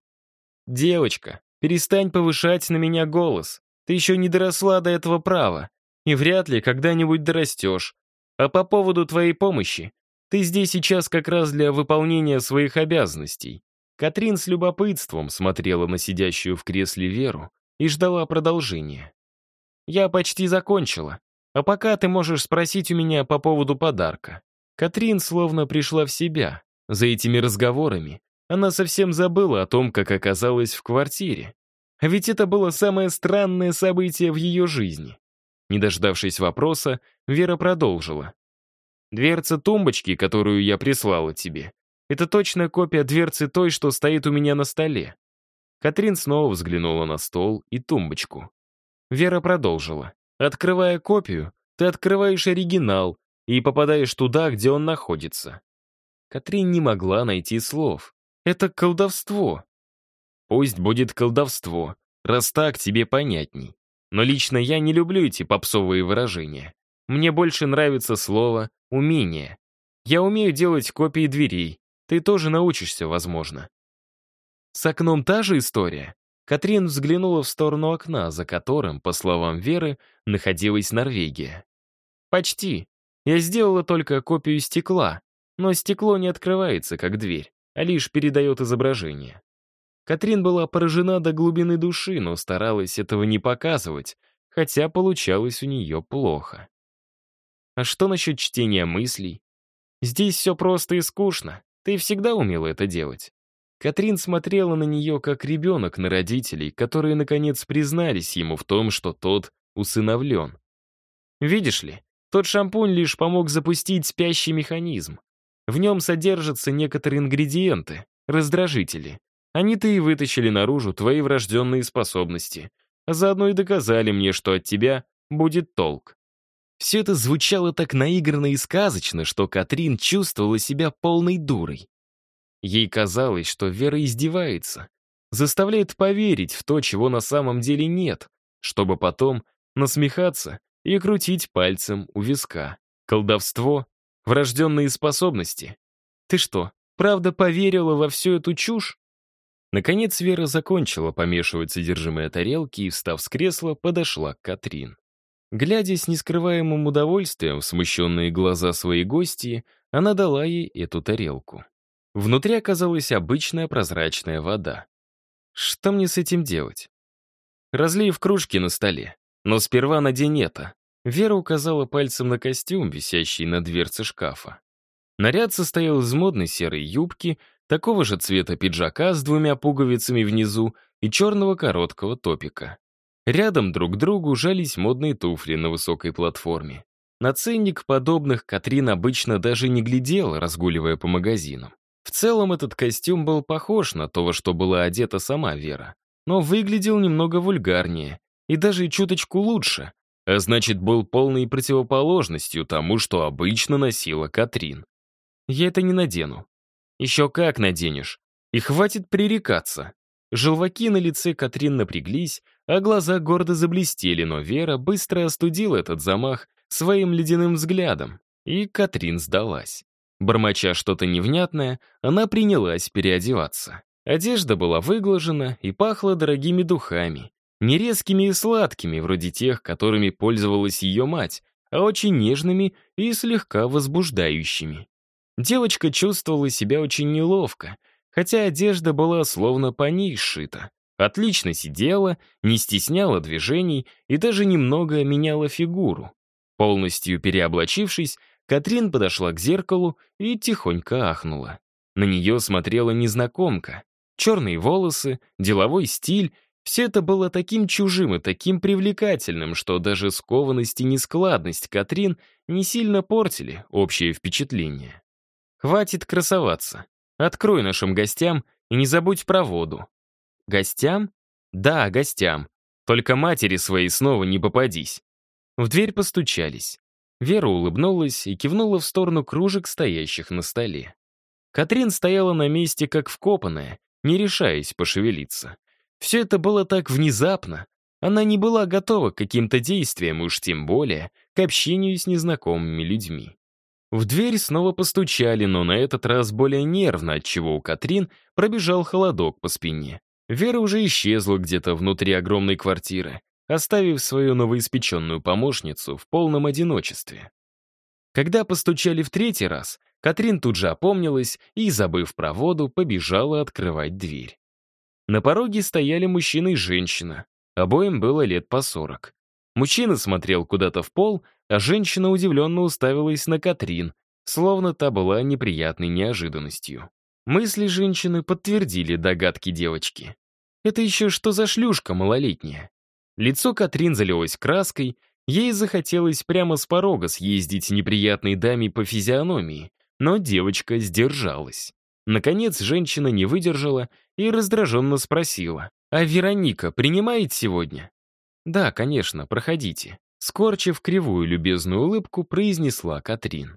Девочка, перестань повышать на меня голос. Ты еще не доросла до этого права. И вряд ли когда-нибудь дорастешь. А по поводу твоей помощи, ты здесь сейчас как раз для выполнения своих обязанностей. Катрин с любопытством смотрела на сидящую в кресле Веру и ждала продолжения. Я почти закончила. А пока ты можешь спросить у меня по поводу подарка». Катрин словно пришла в себя. За этими разговорами она совсем забыла о том, как оказалась в квартире. А ведь это было самое странное событие в ее жизни. Не дождавшись вопроса, Вера продолжила. «Дверца тумбочки, которую я прислала тебе, это точная копия дверцы той, что стоит у меня на столе». Катрин снова взглянула на стол и тумбочку. Вера продолжила. «Открывая копию, ты открываешь оригинал и попадаешь туда, где он находится». Катрин не могла найти слов. «Это колдовство». «Пусть будет колдовство, раз так тебе понятней. Но лично я не люблю эти попсовые выражения. Мне больше нравится слово «умение». Я умею делать копии дверей. Ты тоже научишься, возможно. С окном та же история. Катрин взглянула в сторону окна, за которым, по словам Веры, находилась Норвегия. «Почти. Я сделала только копию стекла, но стекло не открывается, как дверь, а лишь передает изображение. Катрин была поражена до глубины души, но старалась этого не показывать, хотя получалось у нее плохо. А что насчет чтения мыслей? Здесь все просто и скучно. Ты всегда умела это делать. Катрин смотрела на нее как ребенок на родителей, которые, наконец, признались ему в том, что тот усыновлен. Видишь ли, тот шампунь лишь помог запустить спящий механизм. В нем содержатся некоторые ингредиенты, раздражители, они-то и вытащили наружу твои врожденные способности, а заодно и доказали мне, что от тебя будет толк. Все это звучало так наигранно и сказочно, что Катрин чувствовала себя полной дурой. Ей казалось, что Вера издевается, заставляет поверить в то, чего на самом деле нет, чтобы потом насмехаться и крутить пальцем у виска. Колдовство, врожденные способности. Ты что, правда поверила во всю эту чушь? Наконец Вера закончила помешивать содержимое тарелки и, встав с кресла, подошла к Катрин. Глядя с нескрываемым удовольствием в смущенные глаза своей гости, она дала ей эту тарелку. Внутри оказалась обычная прозрачная вода. Что мне с этим делать? Разлей в кружке на столе. Но сперва надень это. Вера указала пальцем на костюм, висящий на дверце шкафа. Наряд состоял из модной серой юбки, такого же цвета пиджака с двумя пуговицами внизу и черного короткого топика. Рядом друг к другу жались модные туфли на высокой платформе. На ценник подобных Катрин обычно даже не глядела, разгуливая по магазинам. В целом этот костюм был похож на то, во что была одета сама Вера, но выглядел немного вульгарнее и даже чуточку лучше, а значит, был полной противоположностью тому, что обычно носила Катрин. «Я это не надену», еще как наденешь. И хватит пререкаться. Желваки на лице Катрин напряглись, а глаза гордо заблестели, но Вера быстро остудила этот замах своим ледяным взглядом, и Катрин сдалась. Бормоча что-то невнятное, она принялась переодеваться. Одежда была выглажена и пахла дорогими духами, не резкими и сладкими, вроде тех, которыми пользовалась ее мать, а очень нежными и слегка возбуждающими. Девочка чувствовала себя очень неловко, хотя одежда была словно по ней сшита. Отлично сидела, не стесняла движений и даже немного меняла фигуру. Полностью переоблачившись, Катрин подошла к зеркалу и тихонько ахнула. На нее смотрела незнакомка. Черные волосы, деловой стиль — все это было таким чужим и таким привлекательным, что даже скованность и нескладность Катрин не сильно портили общее впечатление. Хватит красоваться. Открой нашим гостям и не забудь про воду. Гостям? Да, гостям. Только матери своей снова не попадись. В дверь постучались. Вера улыбнулась и кивнула в сторону кружек, стоящих на столе. Катрин стояла на месте, как вкопанная, не решаясь пошевелиться. Все это было так внезапно. Она не была готова к каким-то действиям, уж тем более к общению с незнакомыми людьми. В дверь снова постучали, но на этот раз более нервно, отчего у Катрин пробежал холодок по спине. Вера уже исчезла где-то внутри огромной квартиры, оставив свою новоиспеченную помощницу в полном одиночестве. Когда постучали в третий раз, Катрин тут же опомнилась и, забыв про воду, побежала открывать дверь. На пороге стояли мужчина и женщина. Обоим было лет по сорок. Мужчина смотрел куда-то в пол, а женщина удивленно уставилась на Катрин, словно та была неприятной неожиданностью. Мысли женщины подтвердили догадки девочки. Это еще что за шлюшка малолетняя? Лицо Катрин залилось краской, ей захотелось прямо с порога съездить неприятной даме по физиономии, но девочка сдержалась. Наконец женщина не выдержала и раздраженно спросила, «А Вероника принимает сегодня?» «Да, конечно, проходите», скорчив кривую любезную улыбку, произнесла Катрин.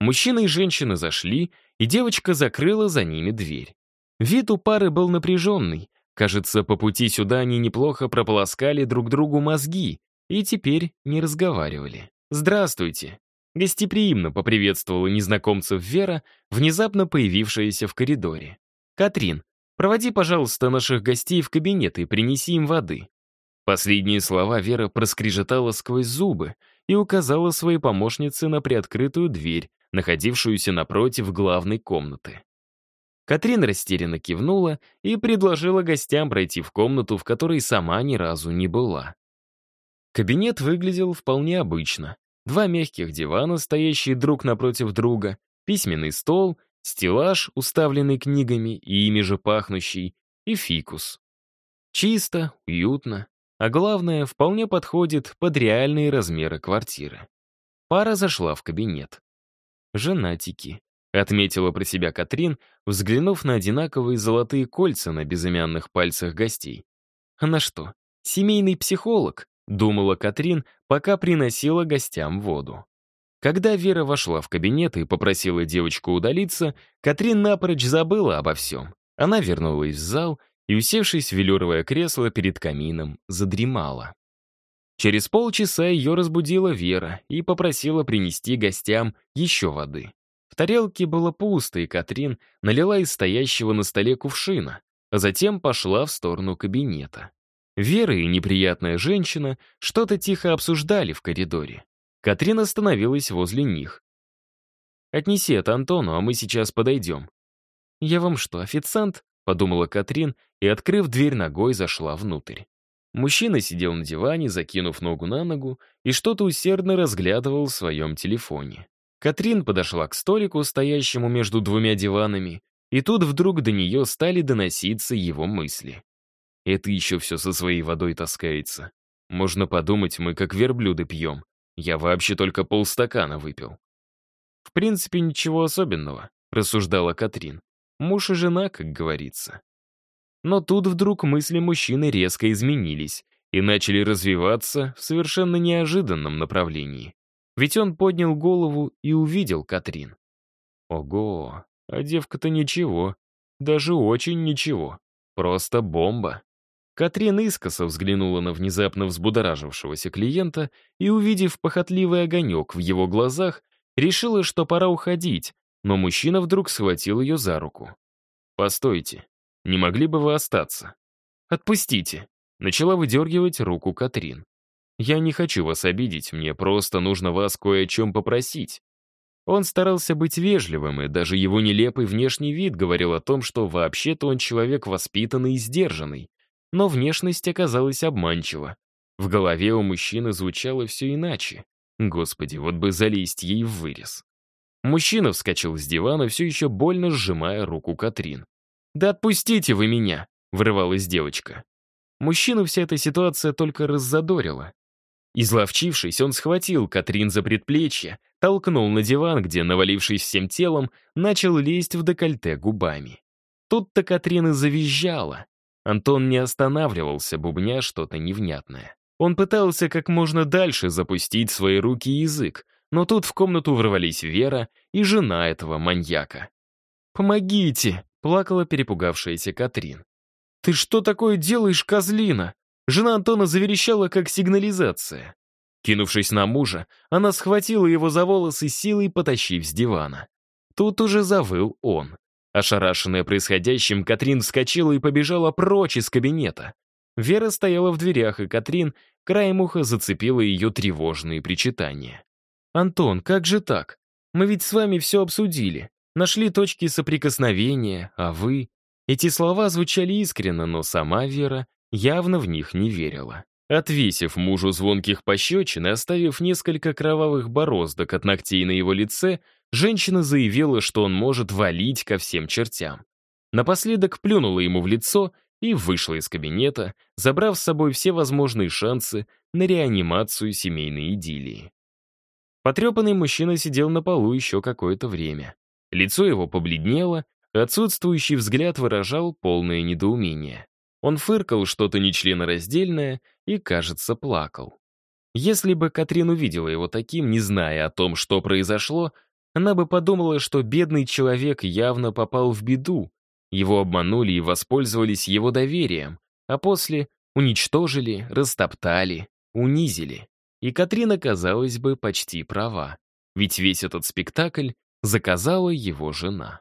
Мужчина и женщина зашли, и девочка закрыла за ними дверь. Вид у пары был напряженный. Кажется, по пути сюда они неплохо прополоскали друг другу мозги и теперь не разговаривали. «Здравствуйте!» Гостеприимно поприветствовала незнакомцев Вера, внезапно появившаяся в коридоре. «Катрин, проводи, пожалуйста, наших гостей в кабинет и принеси им воды». Последние слова Вера проскрежетала сквозь зубы и указала своей помощнице на приоткрытую дверь, находившуюся напротив главной комнаты. Катрин растерянно кивнула и предложила гостям пройти в комнату, в которой сама ни разу не была. Кабинет выглядел вполне обычно. Два мягких дивана, стоящие друг напротив друга, письменный стол, стеллаж, уставленный книгами и ими же пахнущий, и фикус. Чисто, уютно, а главное, вполне подходит под реальные размеры квартиры. Пара зашла в кабинет. «Женатики», — отметила про себя Катрин, взглянув на одинаковые золотые кольца на безымянных пальцах гостей. «Она что, семейный психолог?» — думала Катрин, пока приносила гостям воду. Когда Вера вошла в кабинет и попросила девочку удалиться, Катрин напрочь забыла обо всем. Она вернулась в зал и, усевшись в велюровое кресло перед камином, задремала. Через полчаса ее разбудила Вера и попросила принести гостям еще воды. В тарелке было пусто, и Катрин налила из стоящего на столе кувшина, а затем пошла в сторону кабинета. Вера и неприятная женщина что-то тихо обсуждали в коридоре. Катрин остановилась возле них. «Отнеси это Антону, а мы сейчас подойдем». «Я вам что, официант?» — подумала Катрин и, открыв дверь ногой, зашла внутрь. Мужчина сидел на диване, закинув ногу на ногу, и что-то усердно разглядывал в своем телефоне. Катрин подошла к столику, стоящему между двумя диванами, и тут вдруг до нее стали доноситься его мысли. Это еще все со своей водой таскается. Можно подумать, мы как верблюды пьем. Я вообще только полстакана выпил. В принципе, ничего особенного, рассуждала Катрин. Муж и жена, как говорится. Но тут вдруг мысли мужчины резко изменились и начали развиваться в совершенно неожиданном направлении. Ведь он поднял голову и увидел Катрин. Ого, а девка-то ничего, даже очень ничего, просто бомба. Катрин искоса взглянула на внезапно взбудоражившегося клиента и, увидев похотливый огонек в его глазах, решила, что пора уходить, но мужчина вдруг схватил ее за руку. «Постойте, не могли бы вы остаться?» «Отпустите!» — начала выдергивать руку Катрин. «Я не хочу вас обидеть, мне просто нужно вас кое о чем попросить». Он старался быть вежливым, и даже его нелепый внешний вид говорил о том, что вообще-то он человек воспитанный и сдержанный. Но внешность оказалась обманчива. В голове у мужчины звучало все иначе. Господи, вот бы залезть ей в вырез. Мужчина вскочил с дивана, все еще больно сжимая руку Катрин. «Да отпустите вы меня!» — вырывалась девочка. Мужчину вся эта ситуация только раззадорила. Изловчившись, он схватил Катрин за предплечье, толкнул на диван, где, навалившись всем телом, начал лезть в декольте губами. Тут-то Катрин и завизжала. Антон не останавливался, бубня что-то невнятное. Он пытался как можно дальше запустить свои руки и язык, но тут в комнату ворвались Вера и жена этого маньяка. «Помогите!» Плакала перепугавшаяся Катрин. «Ты что такое делаешь, козлина?» Жена Антона заверещала, как сигнализация. Кинувшись на мужа, она схватила его за волосы силой, потащив с дивана. Тут уже завыл он. Ошарашенная происходящим, Катрин вскочила и побежала прочь из кабинета. Вера стояла в дверях, и Катрин краем уха зацепила ее тревожные причитания. «Антон, как же так? Мы ведь с вами все обсудили. Нашли точки соприкосновения, а вы... Эти слова звучали искренно, но сама Вера явно в них не верила. Отвесив мужу звонких пощечин и оставив несколько кровавых бороздок от ногтей на его лице, женщина заявила, что он может валить ко всем чертям. Напоследок плюнула ему в лицо и вышла из кабинета, забрав с собой все возможные шансы на реанимацию семейной идиллии. Потрепанный мужчина сидел на полу еще какое-то время. Лицо его побледнело, отсутствующий взгляд выражал полное недоумение. Он фыркал что-то нечленораздельное и, кажется, плакал. Если бы Катрин увидела его таким, не зная о том, что произошло, она бы подумала, что бедный человек явно попал в беду, его обманули и воспользовались его доверием, а после уничтожили, растоптали, унизили. И Катрина, казалось бы, почти права. Ведь весь этот спектакль заказала его жена.